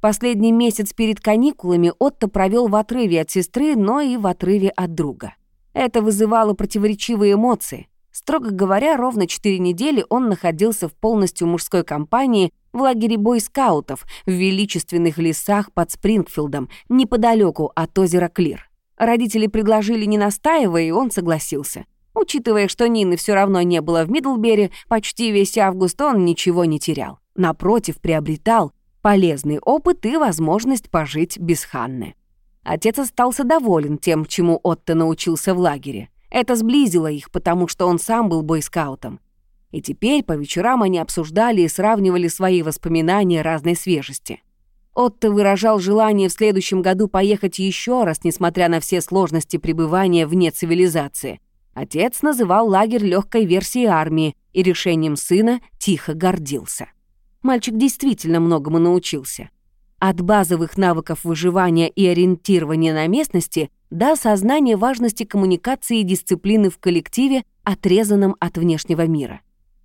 Последний месяц перед каникулами Отто провел в отрыве от сестры, но и в отрыве от друга. Это вызывало противоречивые эмоции. Строго говоря, ровно четыре недели он находился в полностью мужской компании в лагере бойскаутов в величественных лесах под Спрингфилдом, неподалеку от озера Клир. Родители предложили не настаивая, и он согласился. Учитывая, что Нины все равно не было в Мидлбери, почти весь август он ничего не терял. Напротив, приобретал полезный опыт и возможность пожить без Ханны. Отец остался доволен тем, чему Отто научился в лагере. Это сблизило их, потому что он сам был бойскаутом. И теперь по вечерам они обсуждали и сравнивали свои воспоминания разной свежести. Отто выражал желание в следующем году поехать еще раз, несмотря на все сложности пребывания вне цивилизации — Отец называл лагерь легкой версией армии и решением сына тихо гордился. Мальчик действительно многому научился. От базовых навыков выживания и ориентирования на местности до сознания важности коммуникации и дисциплины в коллективе, отрезанном от внешнего мира.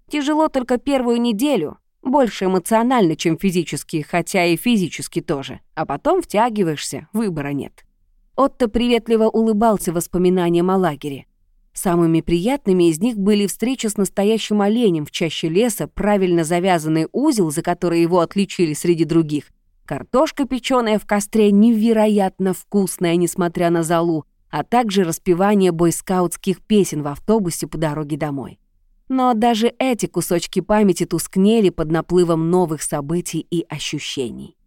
Тяжело только первую неделю, больше эмоционально, чем физически, хотя и физически тоже, а потом втягиваешься, выбора нет. Отто приветливо улыбался воспоминаниям о лагере. Самыми приятными из них были встречи с настоящим оленем в чаще леса, правильно завязанный узел, за который его отличили среди других, картошка, печеная в костре, невероятно вкусная, несмотря на залу, а также распевание бойскаутских песен в автобусе по дороге домой. Но даже эти кусочки памяти тускнели под наплывом новых событий и ощущений.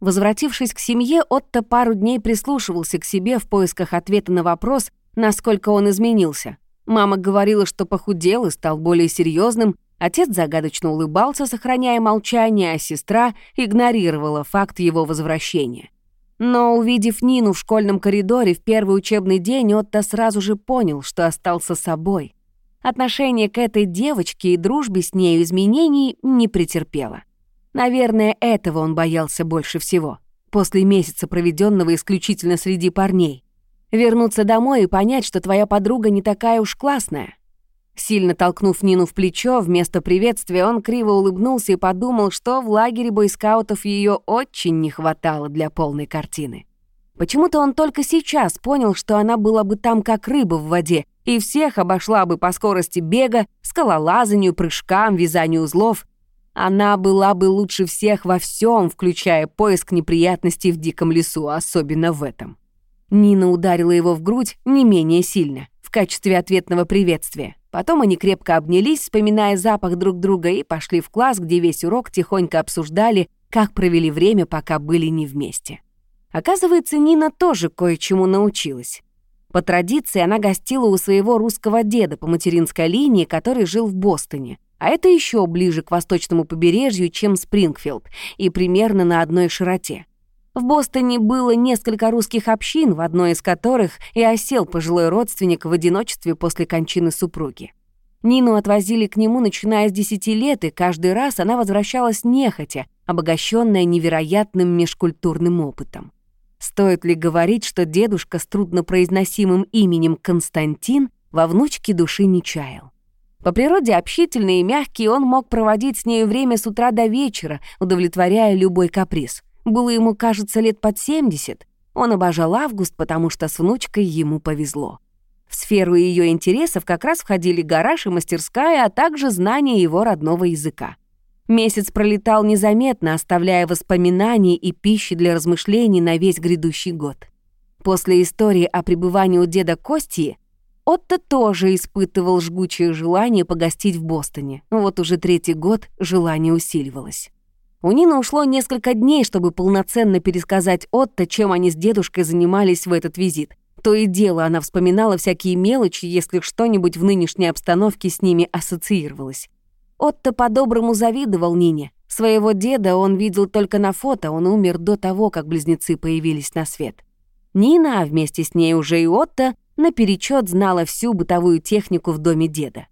Возвратившись к семье, Отто пару дней прислушивался к себе в поисках ответа на вопрос, насколько он изменился. Мама говорила, что похудел и стал более серьезным, отец загадочно улыбался, сохраняя молчание, а сестра игнорировала факт его возвращения. Но, увидев Нину в школьном коридоре в первый учебный день, Отто сразу же понял, что остался собой. Отношение к этой девочке и дружбе с нею изменений не претерпело. Наверное, этого он боялся больше всего. После месяца, проведенного исключительно среди парней. Вернуться домой и понять, что твоя подруга не такая уж классная. Сильно толкнув Нину в плечо, вместо приветствия он криво улыбнулся и подумал, что в лагере бойскаутов ее очень не хватало для полной картины. Почему-то он только сейчас понял, что она была бы там как рыба в воде, и всех обошла бы по скорости бега, скалолазанию, прыжкам, вязанию узлов. Она была бы лучше всех во всем, включая поиск неприятностей в диком лесу, особенно в этом. Нина ударила его в грудь не менее сильно, в качестве ответного приветствия. Потом они крепко обнялись, вспоминая запах друг друга, и пошли в класс, где весь урок тихонько обсуждали, как провели время, пока были не вместе. Оказывается, Нина тоже кое-чему научилась. По традиции она гостила у своего русского деда по материнской линии, который жил в Бостоне. А это еще ближе к восточному побережью, чем Спрингфилд, и примерно на одной широте. В Бостоне было несколько русских общин, в одной из которых и осел пожилой родственник в одиночестве после кончины супруги. Нину отвозили к нему, начиная с 10 лет, и каждый раз она возвращалась нехотя, обогащенная невероятным межкультурным опытом. Стоит ли говорить, что дедушка с труднопроизносимым именем Константин во внучке души не чаял? По природе общительный и мягкий, он мог проводить с нею время с утра до вечера, удовлетворяя любой каприз. Было ему, кажется, лет под 70. Он обожал август, потому что с внучкой ему повезло. В сферу ее интересов как раз входили гараж и мастерская, а также знание его родного языка. Месяц пролетал незаметно, оставляя воспоминания и пищи для размышлений на весь грядущий год. После истории о пребывании у деда Кости Отто тоже испытывал жгучее желание погостить в Бостоне. Вот уже третий год желание усиливалось. У Нины ушло несколько дней, чтобы полноценно пересказать Отто, чем они с дедушкой занимались в этот визит. То и дело она вспоминала всякие мелочи, если что-нибудь в нынешней обстановке с ними ассоциировалось. Отто по-доброму завидовал Нине. Своего деда он видел только на фото, он умер до того, как близнецы появились на свет. Нина, а вместе с ней уже и Отто, наперечет знала всю бытовую технику в доме деда.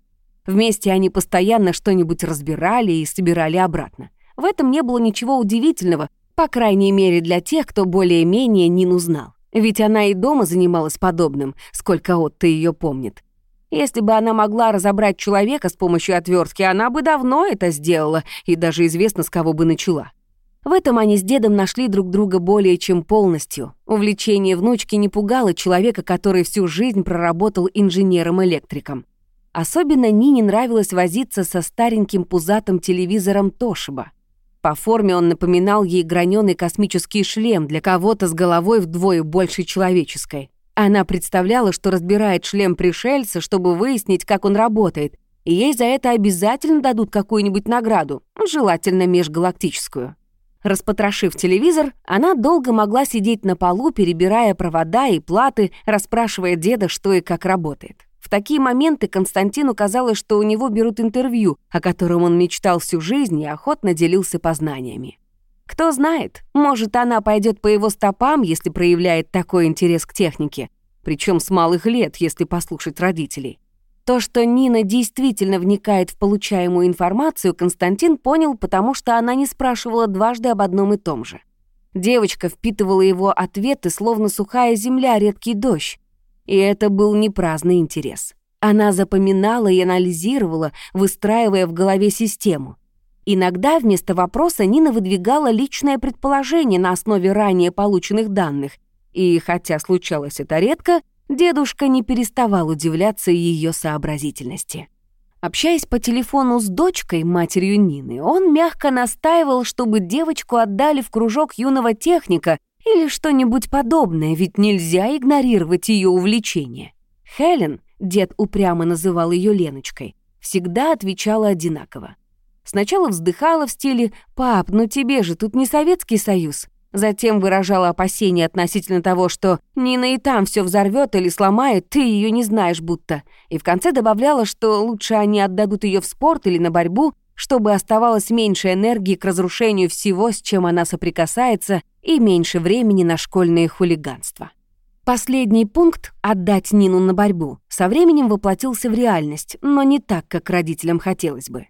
Вместе они постоянно что-нибудь разбирали и собирали обратно. В этом не было ничего удивительного, по крайней мере для тех, кто более-менее Нину знал. Ведь она и дома занималась подобным, сколько Отто ее помнит. Если бы она могла разобрать человека с помощью отвертки, она бы давно это сделала, и даже известно, с кого бы начала. В этом они с дедом нашли друг друга более чем полностью. Увлечение внучки не пугало человека, который всю жизнь проработал инженером-электриком. Особенно Нине нравилось возиться со стареньким пузатым телевизором Тошиба. По форме он напоминал ей граненый космический шлем для кого-то с головой вдвое больше человеческой. Она представляла, что разбирает шлем пришельца, чтобы выяснить, как он работает, и ей за это обязательно дадут какую-нибудь награду, желательно межгалактическую. Распотрошив телевизор, она долго могла сидеть на полу, перебирая провода и платы, расспрашивая деда, что и как работает. В такие моменты Константину казалось, что у него берут интервью, о котором он мечтал всю жизнь и охотно делился познаниями. Кто знает, может, она пойдет по его стопам, если проявляет такой интерес к технике, причем с малых лет, если послушать родителей. То, что Нина действительно вникает в получаемую информацию, Константин понял, потому что она не спрашивала дважды об одном и том же. Девочка впитывала его ответы, словно сухая земля, редкий дождь. И это был не праздный интерес. Она запоминала и анализировала, выстраивая в голове систему. Иногда вместо вопроса Нина выдвигала личное предположение на основе ранее полученных данных, и хотя случалось это редко, дедушка не переставал удивляться ее сообразительности. Общаясь по телефону с дочкой, матерью Нины, он мягко настаивал, чтобы девочку отдали в кружок юного техника Или что-нибудь подобное, ведь нельзя игнорировать ее увлечение. Хелен, дед упрямо называл ее Леночкой, всегда отвечала одинаково. Сначала вздыхала в стиле «Пап, ну тебе же тут не Советский Союз». Затем выражала опасения относительно того, что Нина и там все взорвет или сломает, ты ее не знаешь будто. И в конце добавляла, что лучше они отдадут ее в спорт или на борьбу, чтобы оставалось меньше энергии к разрушению всего, с чем она соприкасается, и меньше времени на школьное хулиганство. Последний пункт — отдать Нину на борьбу — со временем воплотился в реальность, но не так, как родителям хотелось бы.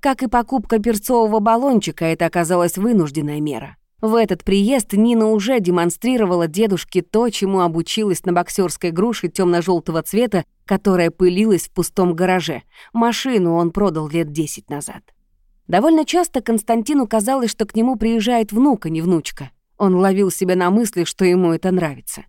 Как и покупка перцового баллончика, это оказалась вынужденная мера. В этот приезд Нина уже демонстрировала дедушке то, чему обучилась на боксерской груше темно желтого цвета, которая пылилась в пустом гараже. Машину он продал лет 10 назад. Довольно часто Константину казалось, что к нему приезжает внук, а не внучка. Он ловил себя на мысли, что ему это нравится.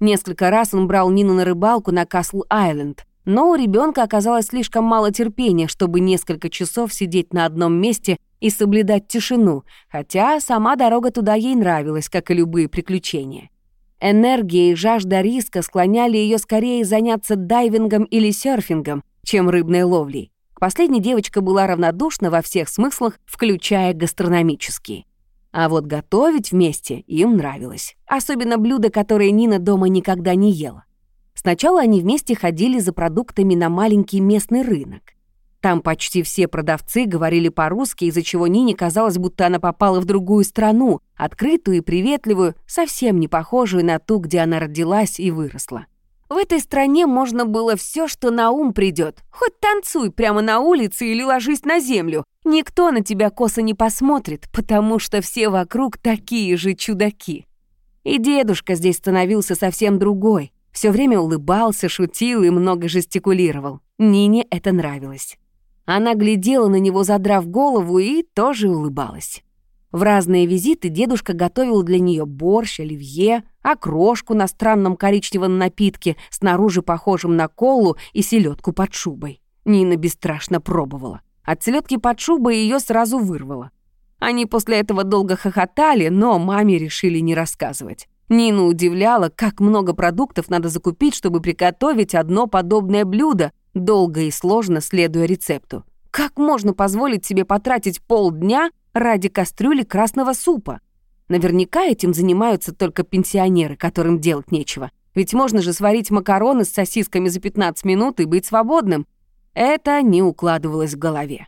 Несколько раз он брал Нину на рыбалку на Касл-Айленд, но у ребенка оказалось слишком мало терпения, чтобы несколько часов сидеть на одном месте и соблюдать тишину, хотя сама дорога туда ей нравилась, как и любые приключения. Энергия и жажда риска склоняли ее скорее заняться дайвингом или серфингом, чем рыбной ловлей. К последней девочка была равнодушна во всех смыслах, включая гастрономические. А вот готовить вместе им нравилось. Особенно блюда, которые Нина дома никогда не ела. Сначала они вместе ходили за продуктами на маленький местный рынок. Там почти все продавцы говорили по-русски, из-за чего Нине казалось, будто она попала в другую страну, открытую и приветливую, совсем не похожую на ту, где она родилась и выросла. В этой стране можно было все, что на ум придет. Хоть танцуй прямо на улице или ложись на землю. Никто на тебя косо не посмотрит, потому что все вокруг такие же чудаки. И дедушка здесь становился совсем другой. Все время улыбался, шутил и много жестикулировал. Нине это нравилось. Она глядела на него, задрав голову, и тоже улыбалась. В разные визиты дедушка готовил для нее борщ, оливье, окрошку на странном коричневом напитке, снаружи похожем на колу и селедку под шубой. Нина бесстрашно пробовала. От селедки под шубой ее сразу вырвало. Они после этого долго хохотали, но маме решили не рассказывать. Нина удивляла, как много продуктов надо закупить, чтобы приготовить одно подобное блюдо, долго и сложно следуя рецепту. Как можно позволить себе потратить полдня ради кастрюли красного супа? Наверняка этим занимаются только пенсионеры, которым делать нечего. Ведь можно же сварить макароны с сосисками за 15 минут и быть свободным. Это не укладывалось в голове.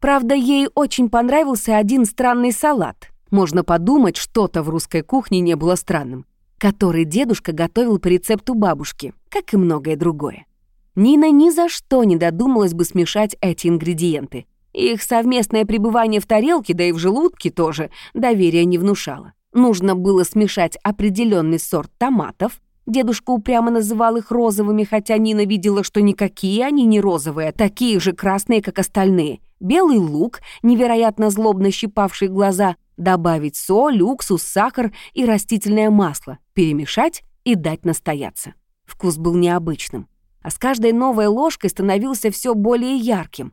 Правда, ей очень понравился один странный салат — можно подумать, что-то в русской кухне не было странным, который дедушка готовил по рецепту бабушки, как и многое другое. Нина ни за что не додумалась бы смешать эти ингредиенты. Их совместное пребывание в тарелке, да и в желудке тоже, доверия не внушало. Нужно было смешать определенный сорт томатов, Дедушка упрямо называл их розовыми, хотя Нина видела, что никакие они не розовые, а такие же красные, как остальные. Белый лук, невероятно злобно щипавший глаза, добавить соль, уксус, сахар и растительное масло, перемешать и дать настояться. Вкус был необычным, а с каждой новой ложкой становился все более ярким.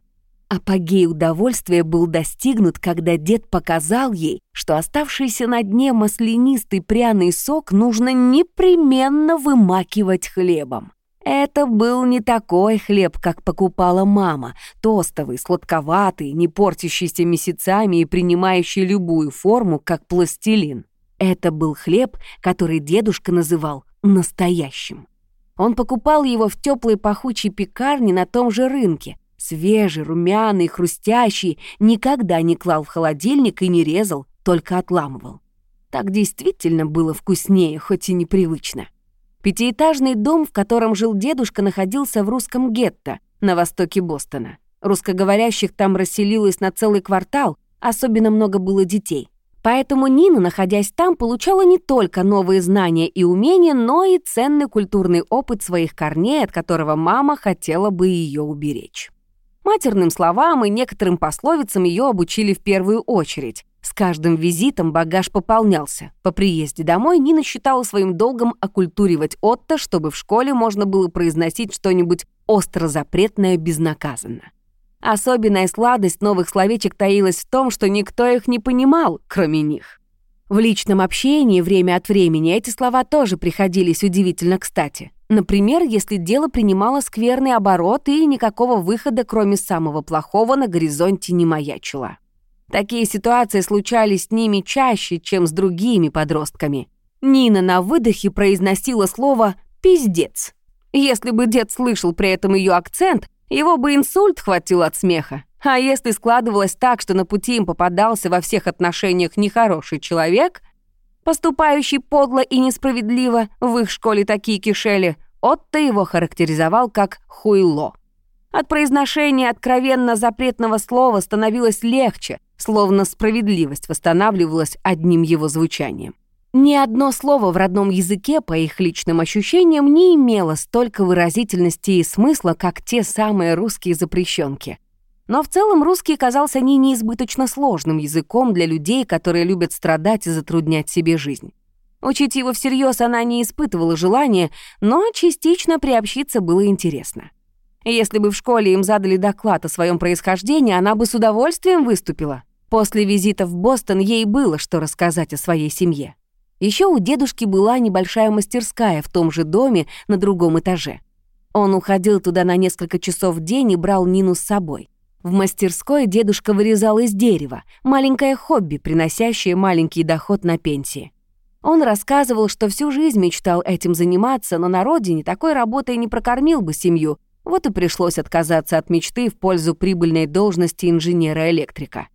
Апогей удовольствия был достигнут, когда дед показал ей, что оставшийся на дне маслянистый пряный сок нужно непременно вымакивать хлебом. Это был не такой хлеб, как покупала мама, тостовый, сладковатый, не портящийся месяцами и принимающий любую форму, как пластилин. Это был хлеб, который дедушка называл настоящим. Он покупал его в теплой пахучей пекарне на том же рынке, свежий, румяный, хрустящий, никогда не клал в холодильник и не резал, только отламывал. Так действительно было вкуснее, хоть и непривычно. Пятиэтажный дом, в котором жил дедушка, находился в русском гетто на востоке Бостона. Русскоговорящих там расселилось на целый квартал, особенно много было детей. Поэтому Нина, находясь там, получала не только новые знания и умения, но и ценный культурный опыт своих корней, от которого мама хотела бы ее уберечь. Матерным словам и некоторым пословицам ее обучили в первую очередь. С каждым визитом багаж пополнялся. По приезде домой Нина считала своим долгом окультуривать Отто, чтобы в школе можно было произносить что-нибудь остро запретное безнаказанно. Особенная сладость новых словечек таилась в том, что никто их не понимал, кроме них. В личном общении время от времени эти слова тоже приходились удивительно кстати. Например, если дело принимало скверный оборот и никакого выхода, кроме самого плохого, на горизонте не маячило. Такие ситуации случались с ними чаще, чем с другими подростками. Нина на выдохе произносила слово «пиздец». Если бы дед слышал при этом ее акцент, его бы инсульт хватил от смеха. А если складывалось так, что на пути им попадался во всех отношениях нехороший человек, поступающий подло и несправедливо, в их школе такие кишели, Отто его характеризовал как «хуйло». От произношения откровенно запретного слова становилось легче, словно справедливость восстанавливалась одним его звучанием. Ни одно слово в родном языке, по их личным ощущениям, не имело столько выразительности и смысла, как те самые русские запрещенки. Но в целом русский казался не неизбыточно сложным языком для людей, которые любят страдать и затруднять себе жизнь. Учить его всерьез она не испытывала желания, но частично приобщиться было интересно. Если бы в школе им задали доклад о своем происхождении, она бы с удовольствием выступила. После визита в Бостон ей было что рассказать о своей семье. Еще у дедушки была небольшая мастерская в том же доме на другом этаже. Он уходил туда на несколько часов в день и брал Нину с собой. В мастерской дедушка вырезал из дерева, маленькое хобби, приносящее маленький доход на пенсии. Он рассказывал, что всю жизнь мечтал этим заниматься, но на родине такой работой не прокормил бы семью, вот и пришлось отказаться от мечты в пользу прибыльной должности инженера-электрика.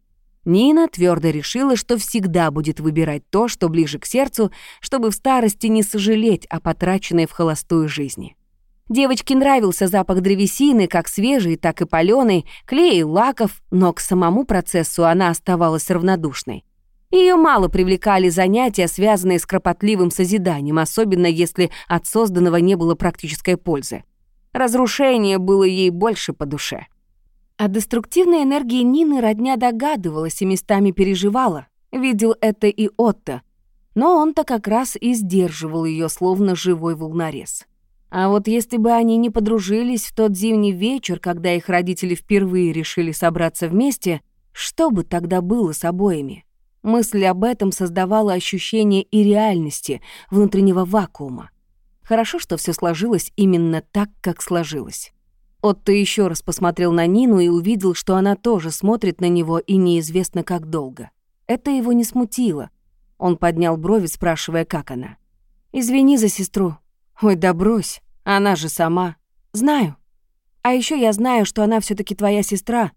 Нина твердо решила, что всегда будет выбирать то, что ближе к сердцу, чтобы в старости не сожалеть о потраченной в холостую жизни. Девочке нравился запах древесины, как свежий, так и палёный, клея лаков, но к самому процессу она оставалась равнодушной. Ее мало привлекали занятия, связанные с кропотливым созиданием, особенно если от созданного не было практической пользы. Разрушение было ей больше по душе. О деструктивной энергии Нины родня догадывалась и местами переживала. Видел это и Отто. Но он-то как раз и сдерживал ее, словно живой волнорез. А вот если бы они не подружились в тот зимний вечер, когда их родители впервые решили собраться вместе, что бы тогда было с обоими? Мысль об этом создавала ощущение и реальности, внутреннего вакуума. Хорошо, что все сложилось именно так, как сложилось. Отто еще раз посмотрел на Нину и увидел, что она тоже смотрит на него и неизвестно как долго. Это его не смутило. Он поднял брови, спрашивая, как она. «Извини за сестру». «Ой, да брось, она же сама». «Знаю. А еще я знаю, что она все таки твоя сестра.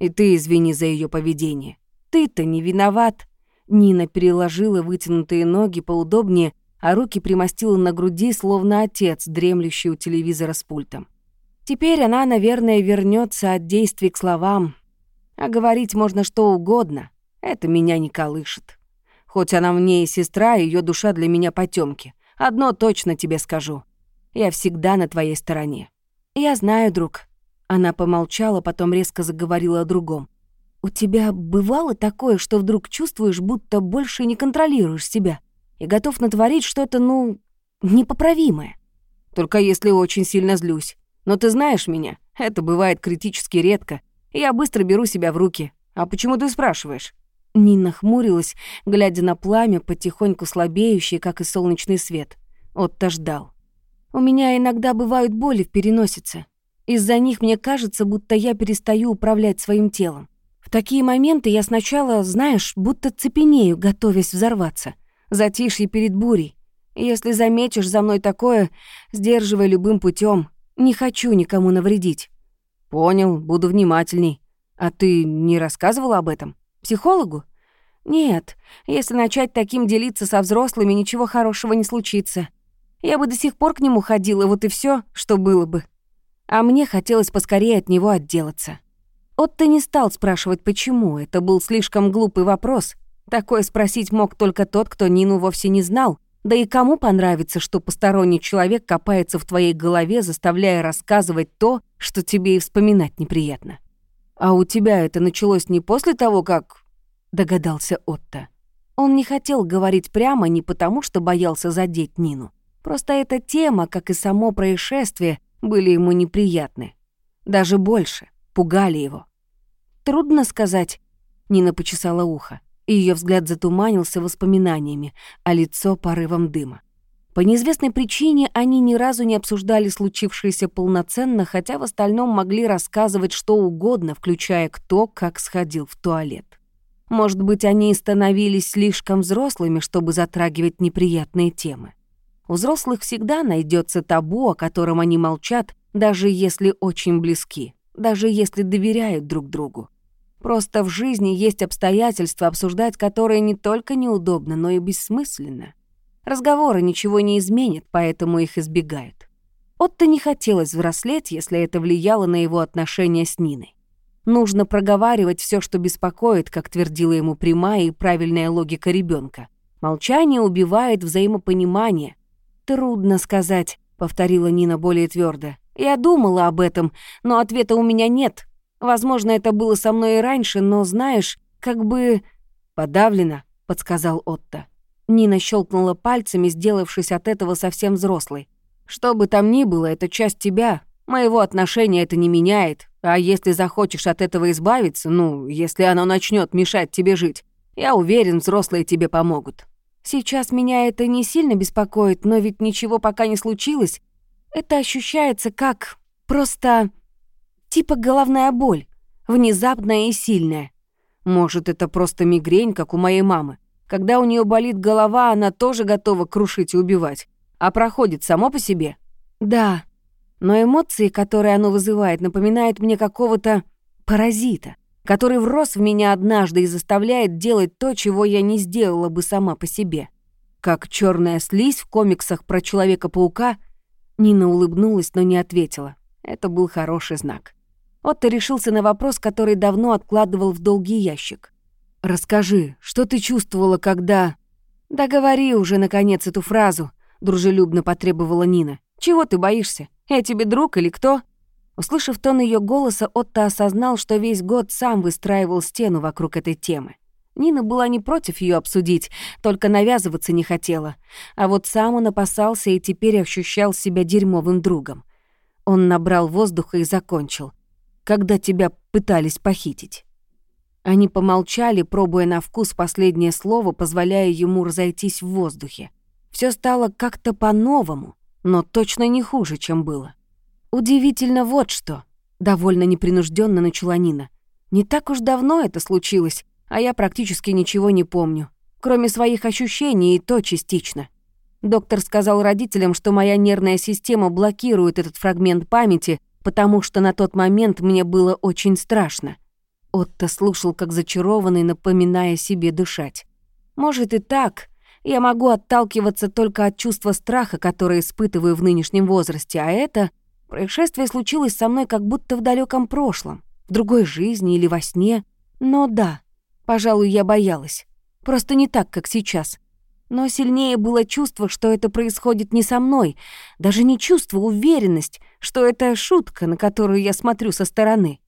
И ты извини за ее поведение. Ты-то не виноват». Нина переложила вытянутые ноги поудобнее, а руки примостила на груди, словно отец, дремлющий у телевизора с пультом. Теперь она, наверное, вернется от действий к словам. А говорить можно что угодно. Это меня не колышет. Хоть она мне и сестра, ее душа для меня потемки. Одно точно тебе скажу. Я всегда на твоей стороне. Я знаю, друг. Она помолчала, потом резко заговорила о другом. У тебя бывало такое, что вдруг чувствуешь, будто больше не контролируешь себя и готов натворить что-то, ну, непоправимое. Только если очень сильно злюсь. Но ты знаешь меня, это бывает критически редко. Я быстро беру себя в руки. А почему ты спрашиваешь?» Нина хмурилась, глядя на пламя, потихоньку слабеющее, как и солнечный свет. Отто ждал. «У меня иногда бывают боли в переносице. Из-за них мне кажется, будто я перестаю управлять своим телом. В такие моменты я сначала, знаешь, будто цепенею, готовясь взорваться. Затишье перед бурей. Если заметишь за мной такое, сдерживай любым путем. Не хочу никому навредить». «Понял, буду внимательней. А ты не рассказывала об этом? Психологу?» «Нет, если начать таким делиться со взрослыми, ничего хорошего не случится. Я бы до сих пор к нему ходила, вот и все, что было бы. А мне хотелось поскорее от него отделаться». Отто не стал спрашивать, почему. Это был слишком глупый вопрос. Такое спросить мог только тот, кто Нину вовсе не знал. Да и кому понравится, что посторонний человек копается в твоей голове, заставляя рассказывать то, что тебе и вспоминать неприятно? А у тебя это началось не после того, как... Догадался Отто. Он не хотел говорить прямо не потому, что боялся задеть Нину. Просто эта тема, как и само происшествие, были ему неприятны. Даже больше, пугали его. «Трудно сказать», — Нина почесала ухо. Ее взгляд затуманился воспоминаниями, а лицо — порывом дыма. По неизвестной причине они ни разу не обсуждали случившееся полноценно, хотя в остальном могли рассказывать что угодно, включая кто как сходил в туалет. Может быть, они и становились слишком взрослыми, чтобы затрагивать неприятные темы. У взрослых всегда найдется табу, о котором они молчат, даже если очень близки, даже если доверяют друг другу. Просто в жизни есть обстоятельства, обсуждать которые не только неудобно, но и бессмысленно. Разговоры ничего не изменят, поэтому их избегают. Отто не хотелось взрослеть, если это влияло на его отношения с Ниной. Нужно проговаривать все, что беспокоит, как твердила ему прямая и правильная логика ребенка. Молчание убивает взаимопонимание. «Трудно сказать», — повторила Нина более твердо. «Я думала об этом, но ответа у меня нет. Возможно, это было со мной и раньше, но, знаешь, как бы...» «Подавлено», — подсказал Отто. Нина щелкнула пальцами, сделавшись от этого совсем взрослой. «Что бы там ни было, это часть тебя. Моего отношения это не меняет. А если захочешь от этого избавиться, ну, если оно начнет мешать тебе жить, я уверен, взрослые тебе помогут. Сейчас меня это не сильно беспокоит, но ведь ничего пока не случилось. Это ощущается как просто типа головная боль, внезапная и сильная. Может, это просто мигрень, как у моей мамы. Когда у нее болит голова, она тоже готова крушить и убивать. А проходит само по себе? Да. Но эмоции, которые оно вызывает, напоминают мне какого-то паразита, который врос в меня однажды и заставляет делать то, чего я не сделала бы сама по себе. Как черная слизь в комиксах про Человека-паука, Нина улыбнулась, но не ответила. Это был хороший знак. Отто решился на вопрос, который давно откладывал в долгий ящик. «Расскажи, что ты чувствовала, когда...» «Да говори уже, наконец, эту фразу», — дружелюбно потребовала Нина. «Чего ты боишься? Я тебе друг или кто?» Услышав тон ее голоса, Отто осознал, что весь год сам выстраивал стену вокруг этой темы. Нина была не против ее обсудить, только навязываться не хотела. А вот сам он опасался и теперь ощущал себя дерьмовым другом. Он набрал воздуха и закончил. «Когда тебя пытались похитить?» Они помолчали, пробуя на вкус последнее слово, позволяя ему разойтись в воздухе. Все стало как-то по-новому, но точно не хуже, чем было. «Удивительно вот что», — довольно непринужденно начала Нина. «Не так уж давно это случилось, а я практически ничего не помню, кроме своих ощущений и то частично. Доктор сказал родителям, что моя нервная система блокирует этот фрагмент памяти, потому что на тот момент мне было очень страшно. Отто слушал, как зачарованный, напоминая себе дышать. «Может и так. Я могу отталкиваться только от чувства страха, которое испытываю в нынешнем возрасте, а это... Происшествие случилось со мной как будто в далеком прошлом, в другой жизни или во сне. Но да, пожалуй, я боялась. Просто не так, как сейчас. Но сильнее было чувство, что это происходит не со мной, даже не чувство, уверенность, что это шутка, на которую я смотрю со стороны.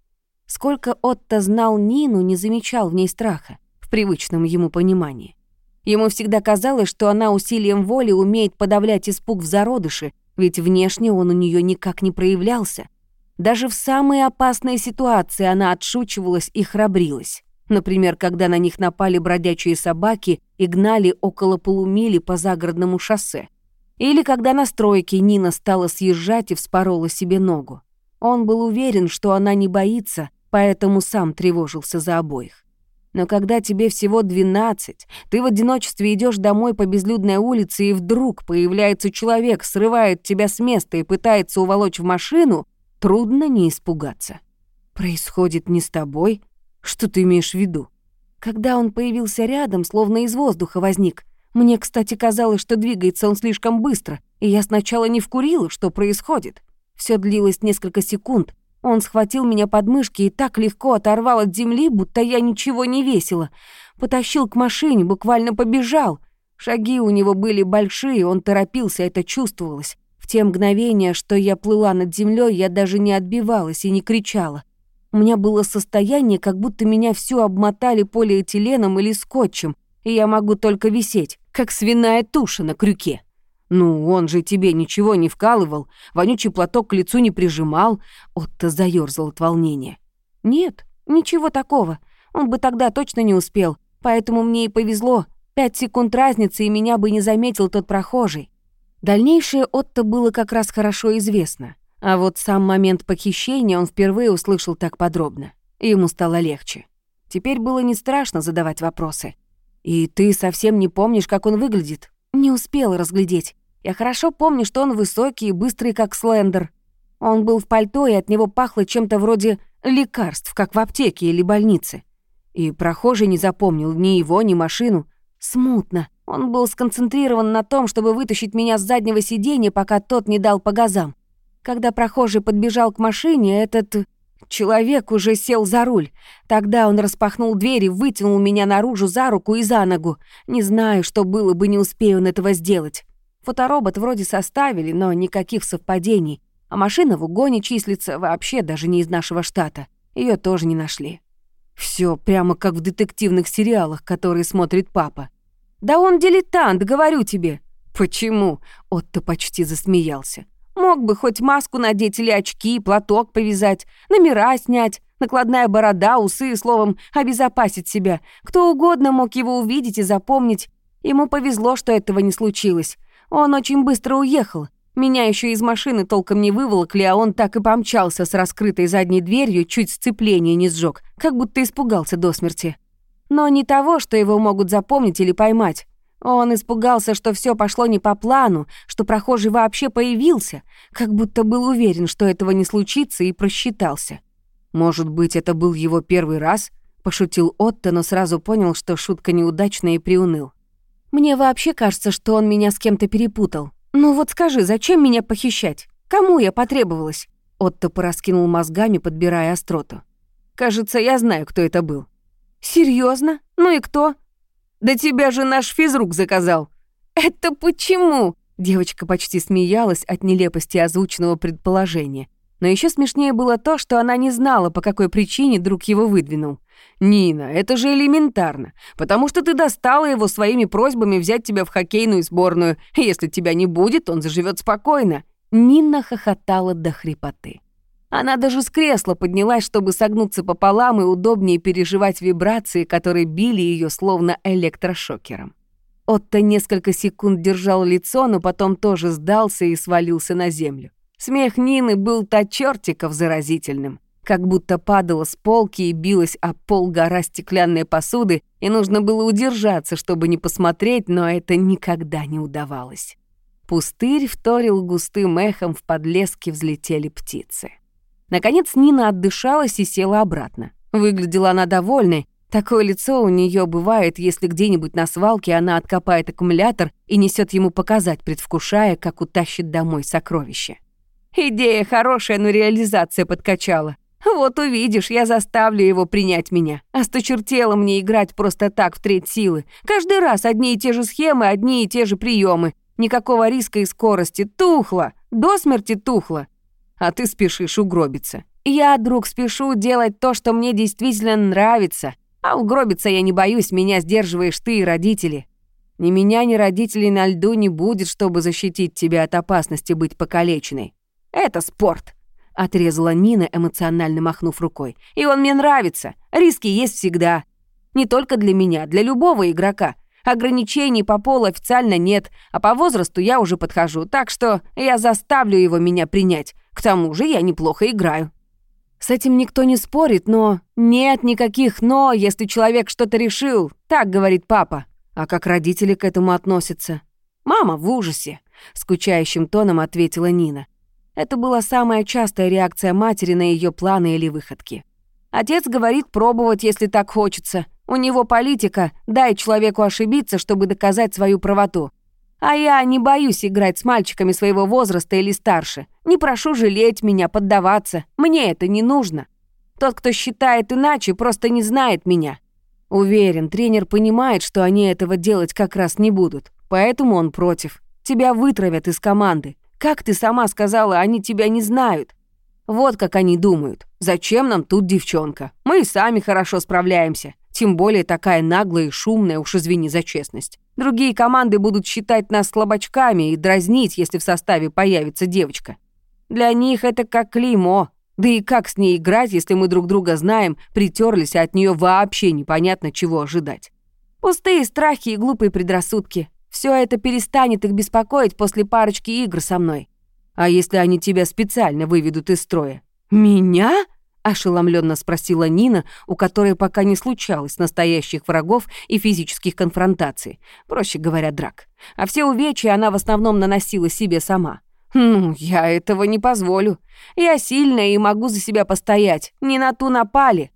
Сколько Отто знал Нину, не замечал в ней страха, в привычном ему понимании. Ему всегда казалось, что она усилием воли умеет подавлять испуг в зародыше, ведь внешне он у нее никак не проявлялся. Даже в самые опасные ситуации она отшучивалась и храбрилась. Например, когда на них напали бродячие собаки и гнали около полумили по загородному шоссе. Или когда на стройке Нина стала съезжать и вспорола себе ногу. Он был уверен, что она не боится, поэтому сам тревожился за обоих. Но когда тебе всего 12, ты в одиночестве идешь домой по безлюдной улице, и вдруг появляется человек, срывает тебя с места и пытается уволочь в машину, трудно не испугаться. Происходит не с тобой? Что ты имеешь в виду? Когда он появился рядом, словно из воздуха возник. Мне, кстати, казалось, что двигается он слишком быстро, и я сначала не вкурила, что происходит. Все длилось несколько секунд, он схватил меня под мышки и так легко оторвал от земли, будто я ничего не весила. Потащил к машине, буквально побежал. Шаги у него были большие, он торопился, это чувствовалось. В те мгновения, что я плыла над землей, я даже не отбивалась и не кричала. У меня было состояние, как будто меня всю обмотали полиэтиленом или скотчем, и я могу только висеть, как свиная туша на крюке. «Ну, он же тебе ничего не вкалывал, вонючий платок к лицу не прижимал». Отто заёрзал от волнения. «Нет, ничего такого. Он бы тогда точно не успел. Поэтому мне и повезло. Пять секунд разницы, и меня бы не заметил тот прохожий. Дальнейшее Отто было как раз хорошо известно. А вот сам момент похищения он впервые услышал так подробно. И ему стало легче. Теперь было не страшно задавать вопросы. «И ты совсем не помнишь, как он выглядит?» «Не успел разглядеть. Я хорошо помню, что он высокий и быстрый, как Слендер. Он был в пальто, и от него пахло чем-то вроде лекарств, как в аптеке или больнице. И прохожий не запомнил ни его, ни машину. Смутно. Он был сконцентрирован на том, чтобы вытащить меня с заднего сиденья, пока тот не дал по газам. Когда прохожий подбежал к машине, этот человек уже сел за руль. Тогда он распахнул дверь и вытянул меня наружу за руку и за ногу. Не знаю, что было бы, не успею он этого сделать. Фоторобот вроде составили, но никаких совпадений. А машина в угоне числится вообще даже не из нашего штата. Ее тоже не нашли. Все прямо как в детективных сериалах, которые смотрит папа. «Да он дилетант, говорю тебе». «Почему?» — Отто почти засмеялся. «Мог бы хоть маску надеть или очки, платок повязать, номера снять, накладная борода, усы, словом, обезопасить себя. Кто угодно мог его увидеть и запомнить. Ему повезло, что этого не случилось. Он очень быстро уехал. Меня еще из машины толком не выволокли, а он так и помчался с раскрытой задней дверью, чуть сцепление не сжег, как будто испугался до смерти. Но не того, что его могут запомнить или поймать. Он испугался, что все пошло не по плану, что прохожий вообще появился, как будто был уверен, что этого не случится, и просчитался. «Может быть, это был его первый раз?» — пошутил Отто, но сразу понял, что шутка неудачная и приуныл. Мне вообще кажется, что он меня с кем-то перепутал. Ну вот скажи, зачем меня похищать? Кому я потребовалась? Отто пораскинул мозгами, подбирая остроту. Кажется, я знаю, кто это был. Серьезно? Ну и кто? Да тебя же наш физрук заказал. Это почему? Девочка почти смеялась от нелепости озвученного предположения. Но еще смешнее было то, что она не знала, по какой причине друг его выдвинул. «Нина, это же элементарно, потому что ты достала его своими просьбами взять тебя в хоккейную сборную. Если тебя не будет, он заживет спокойно». Нина хохотала до хрипоты. Она даже с кресла поднялась, чтобы согнуться пополам и удобнее переживать вибрации, которые били ее словно электрошокером. Отто несколько секунд держал лицо, но потом тоже сдался и свалился на землю. Смех Нины был то чертиков заразительным как будто падала с полки и билась о пол гора стеклянной посуды, и нужно было удержаться, чтобы не посмотреть, но это никогда не удавалось. Пустырь вторил густым эхом, в подлеске взлетели птицы. Наконец Нина отдышалась и села обратно. Выглядела она довольной. Такое лицо у нее бывает, если где-нибудь на свалке она откопает аккумулятор и несет ему показать, предвкушая, как утащит домой сокровище. Идея хорошая, но реализация подкачала. Вот увидишь, я заставлю его принять меня. Осточертело мне играть просто так в треть силы. Каждый раз одни и те же схемы, одни и те же приемы. Никакого риска и скорости. Тухло. До смерти тухло. А ты спешишь угробиться. Я, друг, спешу делать то, что мне действительно нравится. А угробиться я не боюсь, меня сдерживаешь ты и родители. Ни меня, ни родителей на льду не будет, чтобы защитить тебя от опасности быть покалеченной. Это спорт. — отрезала Нина, эмоционально махнув рукой. «И он мне нравится. Риски есть всегда. Не только для меня, для любого игрока. Ограничений по полу официально нет, а по возрасту я уже подхожу, так что я заставлю его меня принять. К тому же я неплохо играю». С этим никто не спорит, но... Нет никаких «но», если человек что-то решил. Так говорит папа. А как родители к этому относятся? «Мама в ужасе», — скучающим тоном ответила Нина. Это была самая частая реакция матери на ее планы или выходки. Отец говорит пробовать, если так хочется. У него политика «дай человеку ошибиться, чтобы доказать свою правоту». А я не боюсь играть с мальчиками своего возраста или старше. Не прошу жалеть меня, поддаваться. Мне это не нужно. Тот, кто считает иначе, просто не знает меня. Уверен, тренер понимает, что они этого делать как раз не будут. Поэтому он против. Тебя вытравят из команды. Как ты сама сказала, они тебя не знают. Вот как они думают. Зачем нам тут девчонка? Мы и сами хорошо справляемся. Тем более такая наглая и шумная, уж извини за честность. Другие команды будут считать нас слабачками и дразнить, если в составе появится девочка. Для них это как клеймо. Да и как с ней играть, если мы друг друга знаем, притерлись, а от нее вообще непонятно, чего ожидать. Пустые страхи и глупые предрассудки. Все это перестанет их беспокоить после парочки игр со мной. А если они тебя специально выведут из строя? Меня? Ошеломленно спросила Нина, у которой пока не случалось настоящих врагов и физических конфронтаций, проще говоря, драк. А все увечья она в основном наносила себе сама. «Ну, я этого не позволю. Я сильная и могу за себя постоять. Не на ту напали».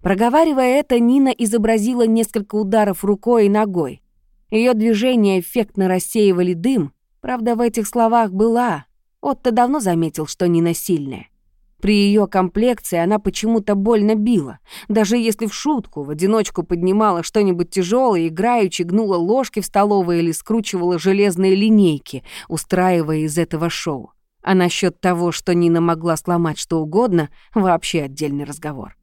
Проговаривая это, Нина изобразила несколько ударов рукой и ногой. Ее движения эффектно рассеивали дым. Правда, в этих словах была. Отто давно заметил, что Нина сильная. При ее комплекции она почему-то больно била. Даже если в шутку, в одиночку поднимала что-нибудь тяжелое, играючи гнула ложки в столовой или скручивала железные линейки, устраивая из этого шоу. А насчет того, что Нина могла сломать что угодно, вообще отдельный разговор.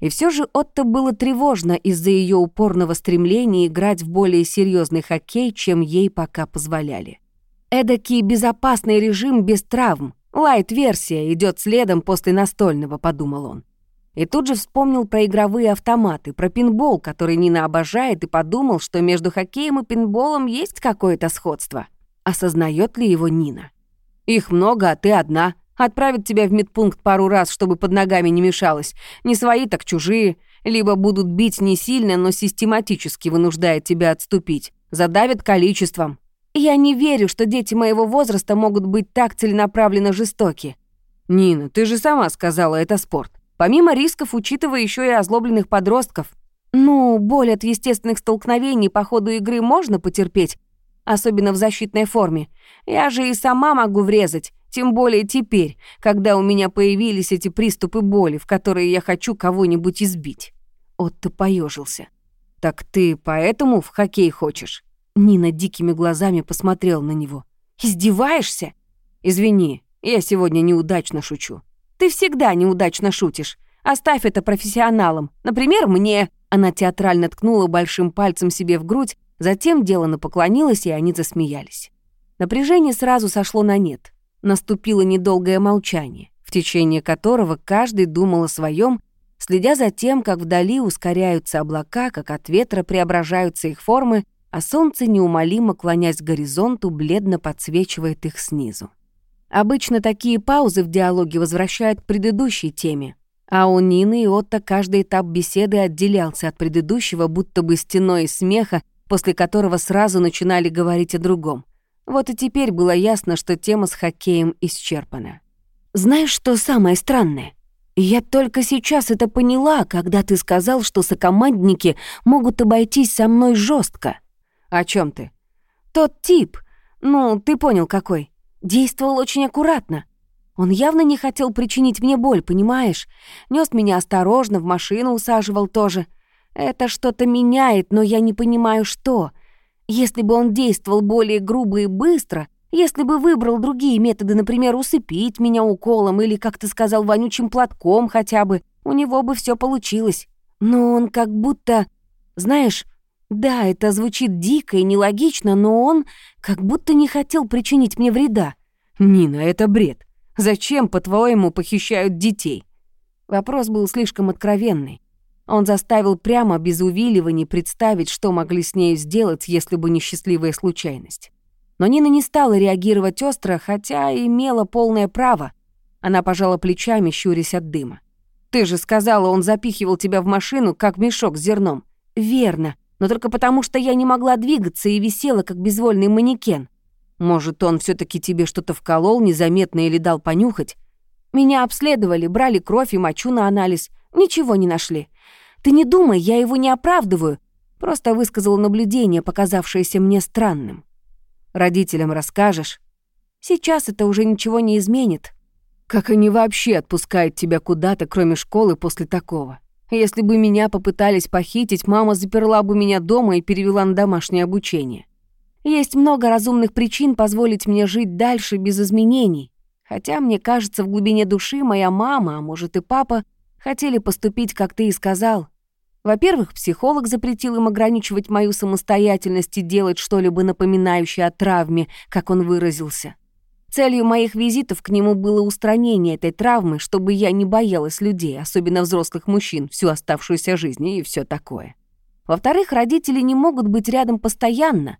И все же Отто было тревожно из-за ее упорного стремления играть в более серьезный хоккей, чем ей пока позволяли. Эдакий безопасный режим без травм, Лайт-версия идет следом после настольного, подумал он. И тут же вспомнил про игровые автоматы, про пинбол, который Нина обожает, и подумал, что между хоккеем и пинболом есть какое-то сходство. Осознает ли его Нина? Их много, а ты одна. Отправят тебя в медпункт пару раз, чтобы под ногами не мешалось. Не свои, так чужие. Либо будут бить не сильно, но систематически вынуждая тебя отступить. Задавят количеством. Я не верю, что дети моего возраста могут быть так целенаправленно жестоки. Нина, ты же сама сказала, это спорт. Помимо рисков, учитывая еще и озлобленных подростков. Ну, боль от естественных столкновений по ходу игры можно потерпеть, особенно в защитной форме. Я же и сама могу врезать, тем более теперь, когда у меня появились эти приступы боли, в которые я хочу кого-нибудь избить. Отто поежился. Так ты поэтому в хоккей хочешь? Нина дикими глазами посмотрел на него. «Издеваешься?» «Извини, я сегодня неудачно шучу». «Ты всегда неудачно шутишь. Оставь это профессионалам. Например, мне». Она театрально ткнула большим пальцем себе в грудь, затем делано поклонилась, и они засмеялись. Напряжение сразу сошло на нет. Наступило недолгое молчание, в течение которого каждый думал о своем, следя за тем, как вдали ускоряются облака, как от ветра преображаются их формы, а солнце, неумолимо клонясь к горизонту, бледно подсвечивает их снизу. Обычно такие паузы в диалоге возвращают к предыдущей теме, а у Нины и Отто каждый этап беседы отделялся от предыдущего, будто бы стеной смеха, после которого сразу начинали говорить о другом. Вот и теперь было ясно, что тема с хоккеем исчерпана. «Знаешь, что самое странное? Я только сейчас это поняла, когда ты сказал, что сокомандники могут обойтись со мной жестко. «О чем ты?» «Тот тип. Ну, ты понял, какой. Действовал очень аккуратно. Он явно не хотел причинить мне боль, понимаешь? Нес меня осторожно, в машину усаживал тоже. Это что-то меняет, но я не понимаю, что. Если бы он действовал более грубо и быстро, если бы выбрал другие методы, например, усыпить меня уколом или, как ты сказал, вонючим платком хотя бы, у него бы все получилось. Но он как будто... Знаешь, да, это звучит дико и нелогично, но он как будто не хотел причинить мне вреда. Нина, это бред. Зачем, по-твоему, похищают детей? Вопрос был слишком откровенный. Он заставил прямо без увиливаний представить, что могли с ней сделать, если бы не счастливая случайность. Но Нина не стала реагировать остро, хотя имела полное право. Она пожала плечами, щурясь от дыма. «Ты же сказала, он запихивал тебя в машину, как мешок с зерном». «Верно но только потому, что я не могла двигаться и висела, как безвольный манекен. Может, он все таки тебе что-то вколол незаметно или дал понюхать? Меня обследовали, брали кровь и мочу на анализ. Ничего не нашли. Ты не думай, я его не оправдываю. Просто высказала наблюдение, показавшееся мне странным. Родителям расскажешь? Сейчас это уже ничего не изменит. Как они вообще отпускают тебя куда-то, кроме школы, после такого? Если бы меня попытались похитить, мама заперла бы меня дома и перевела на домашнее обучение. Есть много разумных причин позволить мне жить дальше без изменений. Хотя, мне кажется, в глубине души моя мама, а может и папа, хотели поступить, как ты и сказал. Во-первых, психолог запретил им ограничивать мою самостоятельность и делать что-либо напоминающее о травме, как он выразился. Целью моих визитов к нему было устранение этой травмы, чтобы я не боялась людей, особенно взрослых мужчин, всю оставшуюся жизнь и все такое. Во-вторых, родители не могут быть рядом постоянно.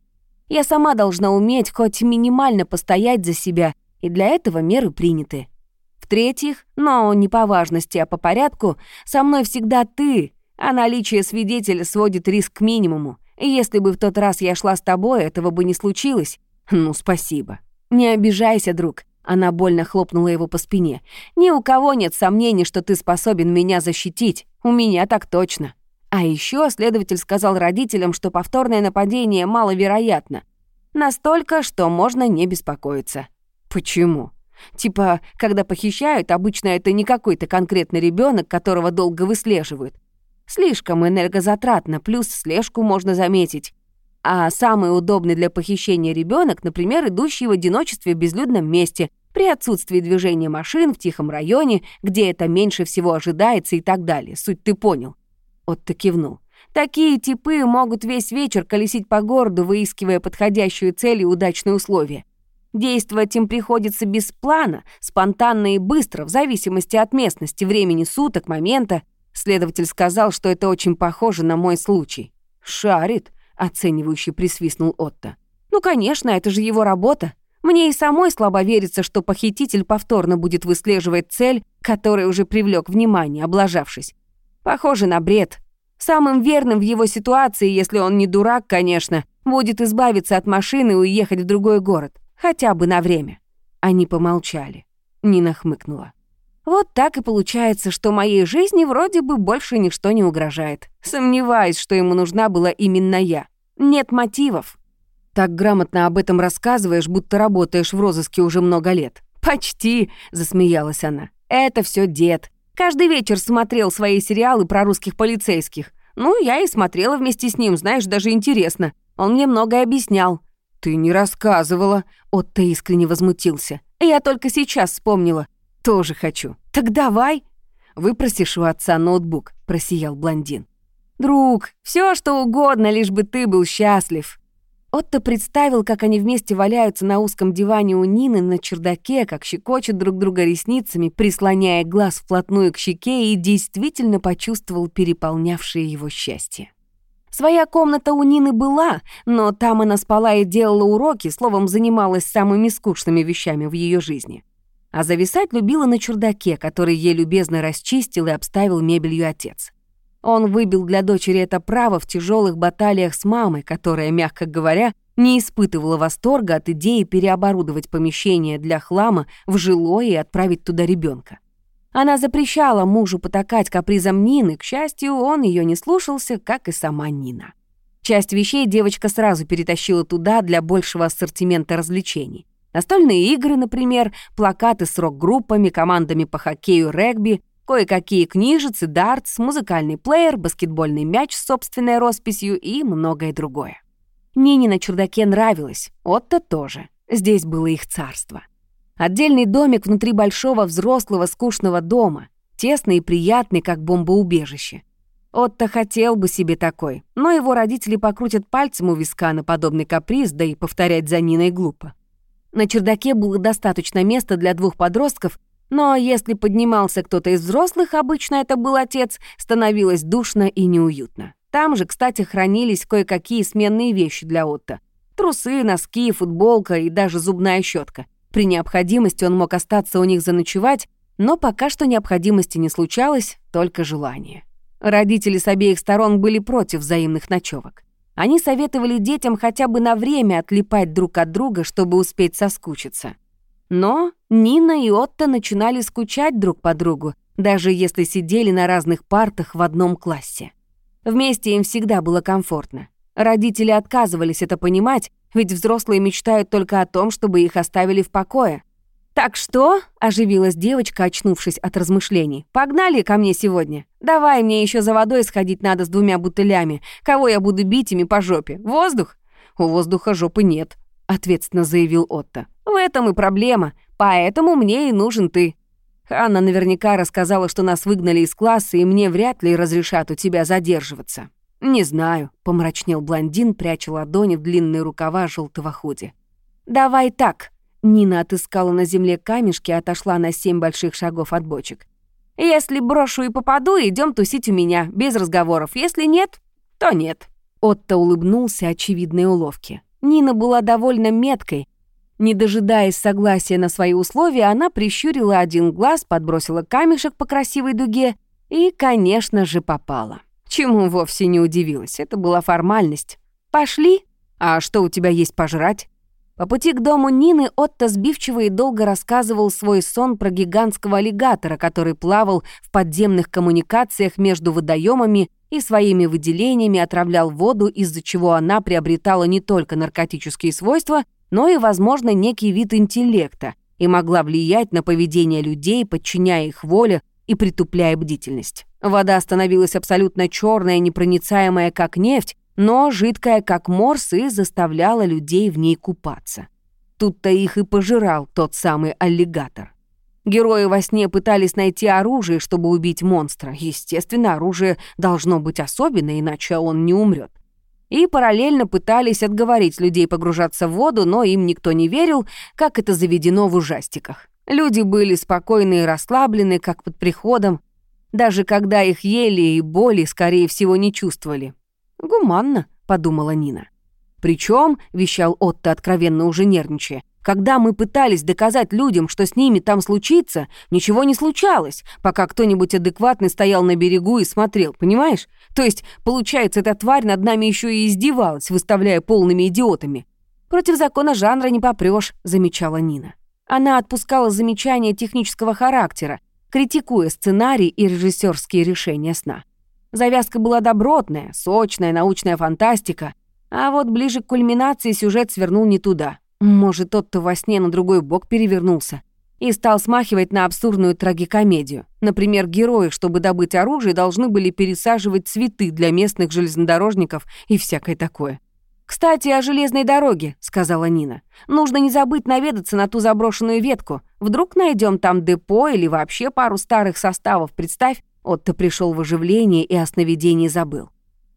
Я сама должна уметь хоть минимально постоять за себя, и для этого меры приняты. В-третьих, но не по важности, а по порядку, со мной всегда ты, а наличие свидетеля сводит риск к минимуму. И если бы в тот раз я шла с тобой, этого бы не случилось. Ну, спасибо. Не обижайся, друг. Она больно хлопнула его по спине. «Ни у кого нет сомнений, что ты способен меня защитить. У меня так точно». А еще следователь сказал родителям, что повторное нападение маловероятно. Настолько, что можно не беспокоиться. Почему? Типа, когда похищают, обычно это не какой-то конкретный ребенок, которого долго выслеживают. Слишком энергозатратно, плюс слежку можно заметить. А самый удобный для похищения ребенок, например, идущий в одиночестве в безлюдном месте, при отсутствии движения машин в тихом районе, где это меньше всего ожидается и так далее. Суть ты понял. Отто кивнул. Такие типы могут весь вечер колесить по городу, выискивая подходящую цель и удачные условия. Действовать им приходится без плана, спонтанно и быстро, в зависимости от местности, времени суток, момента. Следователь сказал, что это очень похоже на мой случай. «Шарит», — оценивающе присвистнул Отто. «Ну, конечно, это же его работа. Мне и самой слабо верится, что похититель повторно будет выслеживать цель, которой уже привлек внимание, облажавшись. Похоже на бред. Самым верным в его ситуации, если он не дурак, конечно, будет избавиться от машины и уехать в другой город. Хотя бы на время». Они помолчали. Нина хмыкнула. Вот так и получается, что моей жизни вроде бы больше ничто не угрожает. Сомневаюсь, что ему нужна была именно я. Нет мотивов. Так грамотно об этом рассказываешь, будто работаешь в розыске уже много лет. «Почти», — засмеялась она. «Это все дед. Каждый вечер смотрел свои сериалы про русских полицейских. Ну, я и смотрела вместе с ним, знаешь, даже интересно. Он мне многое объяснял». «Ты не рассказывала», — Отто искренне возмутился. «Я только сейчас вспомнила. «Тоже хочу. Так давай!» «Выпросишь у отца ноутбук», — просиял блондин. «Друг, все что угодно, лишь бы ты был счастлив». Отто представил, как они вместе валяются на узком диване у Нины на чердаке, как щекочут друг друга ресницами, прислоняя глаз вплотную к щеке, и действительно почувствовал переполнявшее его счастье. Своя комната у Нины была, но там она спала и делала уроки, словом, занималась самыми скучными вещами в ее жизни а зависать любила на чердаке, который ей любезно расчистил и обставил мебелью отец. Он выбил для дочери это право в тяжелых баталиях с мамой, которая, мягко говоря, не испытывала восторга от идеи переоборудовать помещение для хлама в жилое и отправить туда ребенка. Она запрещала мужу потакать капризам Нины, к счастью, он ее не слушался, как и сама Нина. Часть вещей девочка сразу перетащила туда для большего ассортимента развлечений. Настольные игры, например, плакаты с рок-группами, командами по хоккею, регби, кое-какие книжицы, дартс, музыкальный плеер, баскетбольный мяч с собственной росписью и многое другое. Нине на чердаке нравилось, Отто тоже. Здесь было их царство. Отдельный домик внутри большого взрослого скучного дома, тесный и приятный, как бомбоубежище. Отто хотел бы себе такой, но его родители покрутят пальцем у виска на подобный каприз, да и повторять за Ниной глупо. На чердаке было достаточно места для двух подростков, но если поднимался кто-то из взрослых, обычно это был отец, становилось душно и неуютно. Там же, кстати, хранились кое-какие сменные вещи для Отто. Трусы, носки, футболка и даже зубная щетка. При необходимости он мог остаться у них заночевать, но пока что необходимости не случалось, только желание. Родители с обеих сторон были против взаимных ночевок. Они советовали детям хотя бы на время отлипать друг от друга, чтобы успеть соскучиться. Но Нина и Отто начинали скучать друг по другу, даже если сидели на разных партах в одном классе. Вместе им всегда было комфортно. Родители отказывались это понимать, ведь взрослые мечтают только о том, чтобы их оставили в покое. «Так что?» — оживилась девочка, очнувшись от размышлений. «Погнали ко мне сегодня. Давай, мне еще за водой сходить надо с двумя бутылями. Кого я буду бить ими по жопе? Воздух?» «У воздуха жопы нет», — ответственно заявил Отто. «В этом и проблема. Поэтому мне и нужен ты». Анна наверняка рассказала, что нас выгнали из класса, и мне вряд ли разрешат у тебя задерживаться. «Не знаю», — помрачнел блондин, пряча ладони в длинные рукава желтого худи. «Давай так», Нина отыскала на земле камешки и отошла на семь больших шагов от бочек. «Если брошу и попаду, идем тусить у меня, без разговоров. Если нет, то нет». Отто улыбнулся очевидной уловке. Нина была довольно меткой. Не дожидаясь согласия на свои условия, она прищурила один глаз, подбросила камешек по красивой дуге и, конечно же, попала. Чему вовсе не удивилась, это была формальность. «Пошли? А что у тебя есть пожрать?» По пути к дому Нины Отто сбивчиво и долго рассказывал свой сон про гигантского аллигатора, который плавал в подземных коммуникациях между водоемами и своими выделениями отравлял воду, из-за чего она приобретала не только наркотические свойства, но и, возможно, некий вид интеллекта и могла влиять на поведение людей, подчиняя их воле и притупляя бдительность. Вода становилась абсолютно черная, непроницаемая, как нефть, но жидкая, как морс, и заставляла людей в ней купаться. Тут-то их и пожирал тот самый аллигатор. Герои во сне пытались найти оружие, чтобы убить монстра. Естественно, оружие должно быть особенное, иначе он не умрет. И параллельно пытались отговорить людей погружаться в воду, но им никто не верил, как это заведено в ужастиках. Люди были спокойны и расслаблены, как под приходом, даже когда их ели и боли, скорее всего, не чувствовали. «Гуманно», — подумала Нина. Причем, вещал Отто, откровенно уже нервничая, когда мы пытались доказать людям, что с ними там случится, ничего не случалось, пока кто-нибудь адекватный стоял на берегу и смотрел, понимаешь? То есть, получается, эта тварь над нами еще и издевалась, выставляя полными идиотами. «Против закона жанра не попрёшь», — замечала Нина. Она отпускала замечания технического характера, критикуя сценарий и режиссерские решения сна. Завязка была добротная, сочная, научная фантастика, а вот ближе к кульминации сюжет свернул не туда. Может, тот-то во сне на другой бок перевернулся и стал смахивать на абсурдную трагикомедию. Например, герои, чтобы добыть оружие, должны были пересаживать цветы для местных железнодорожников и всякое такое. «Кстати, о железной дороге», — сказала Нина. «Нужно не забыть наведаться на ту заброшенную ветку. Вдруг найдем там депо или вообще пару старых составов, представь, Отто пришел в оживление и о сновидении забыл.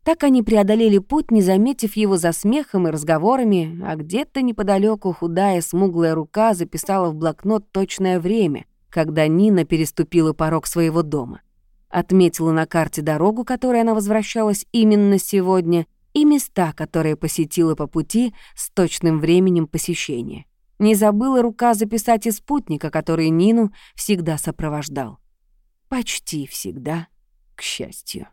Так они преодолели путь, не заметив его за смехом и разговорами, а где-то неподалеку худая смуглая рука записала в блокнот точное время, когда Нина переступила порог своего дома. Отметила на карте дорогу, которой она возвращалась именно сегодня, и места, которые посетила по пути с точным временем посещения. Не забыла рука записать и спутника, который Нину всегда сопровождал. Почти всегда, к счастью.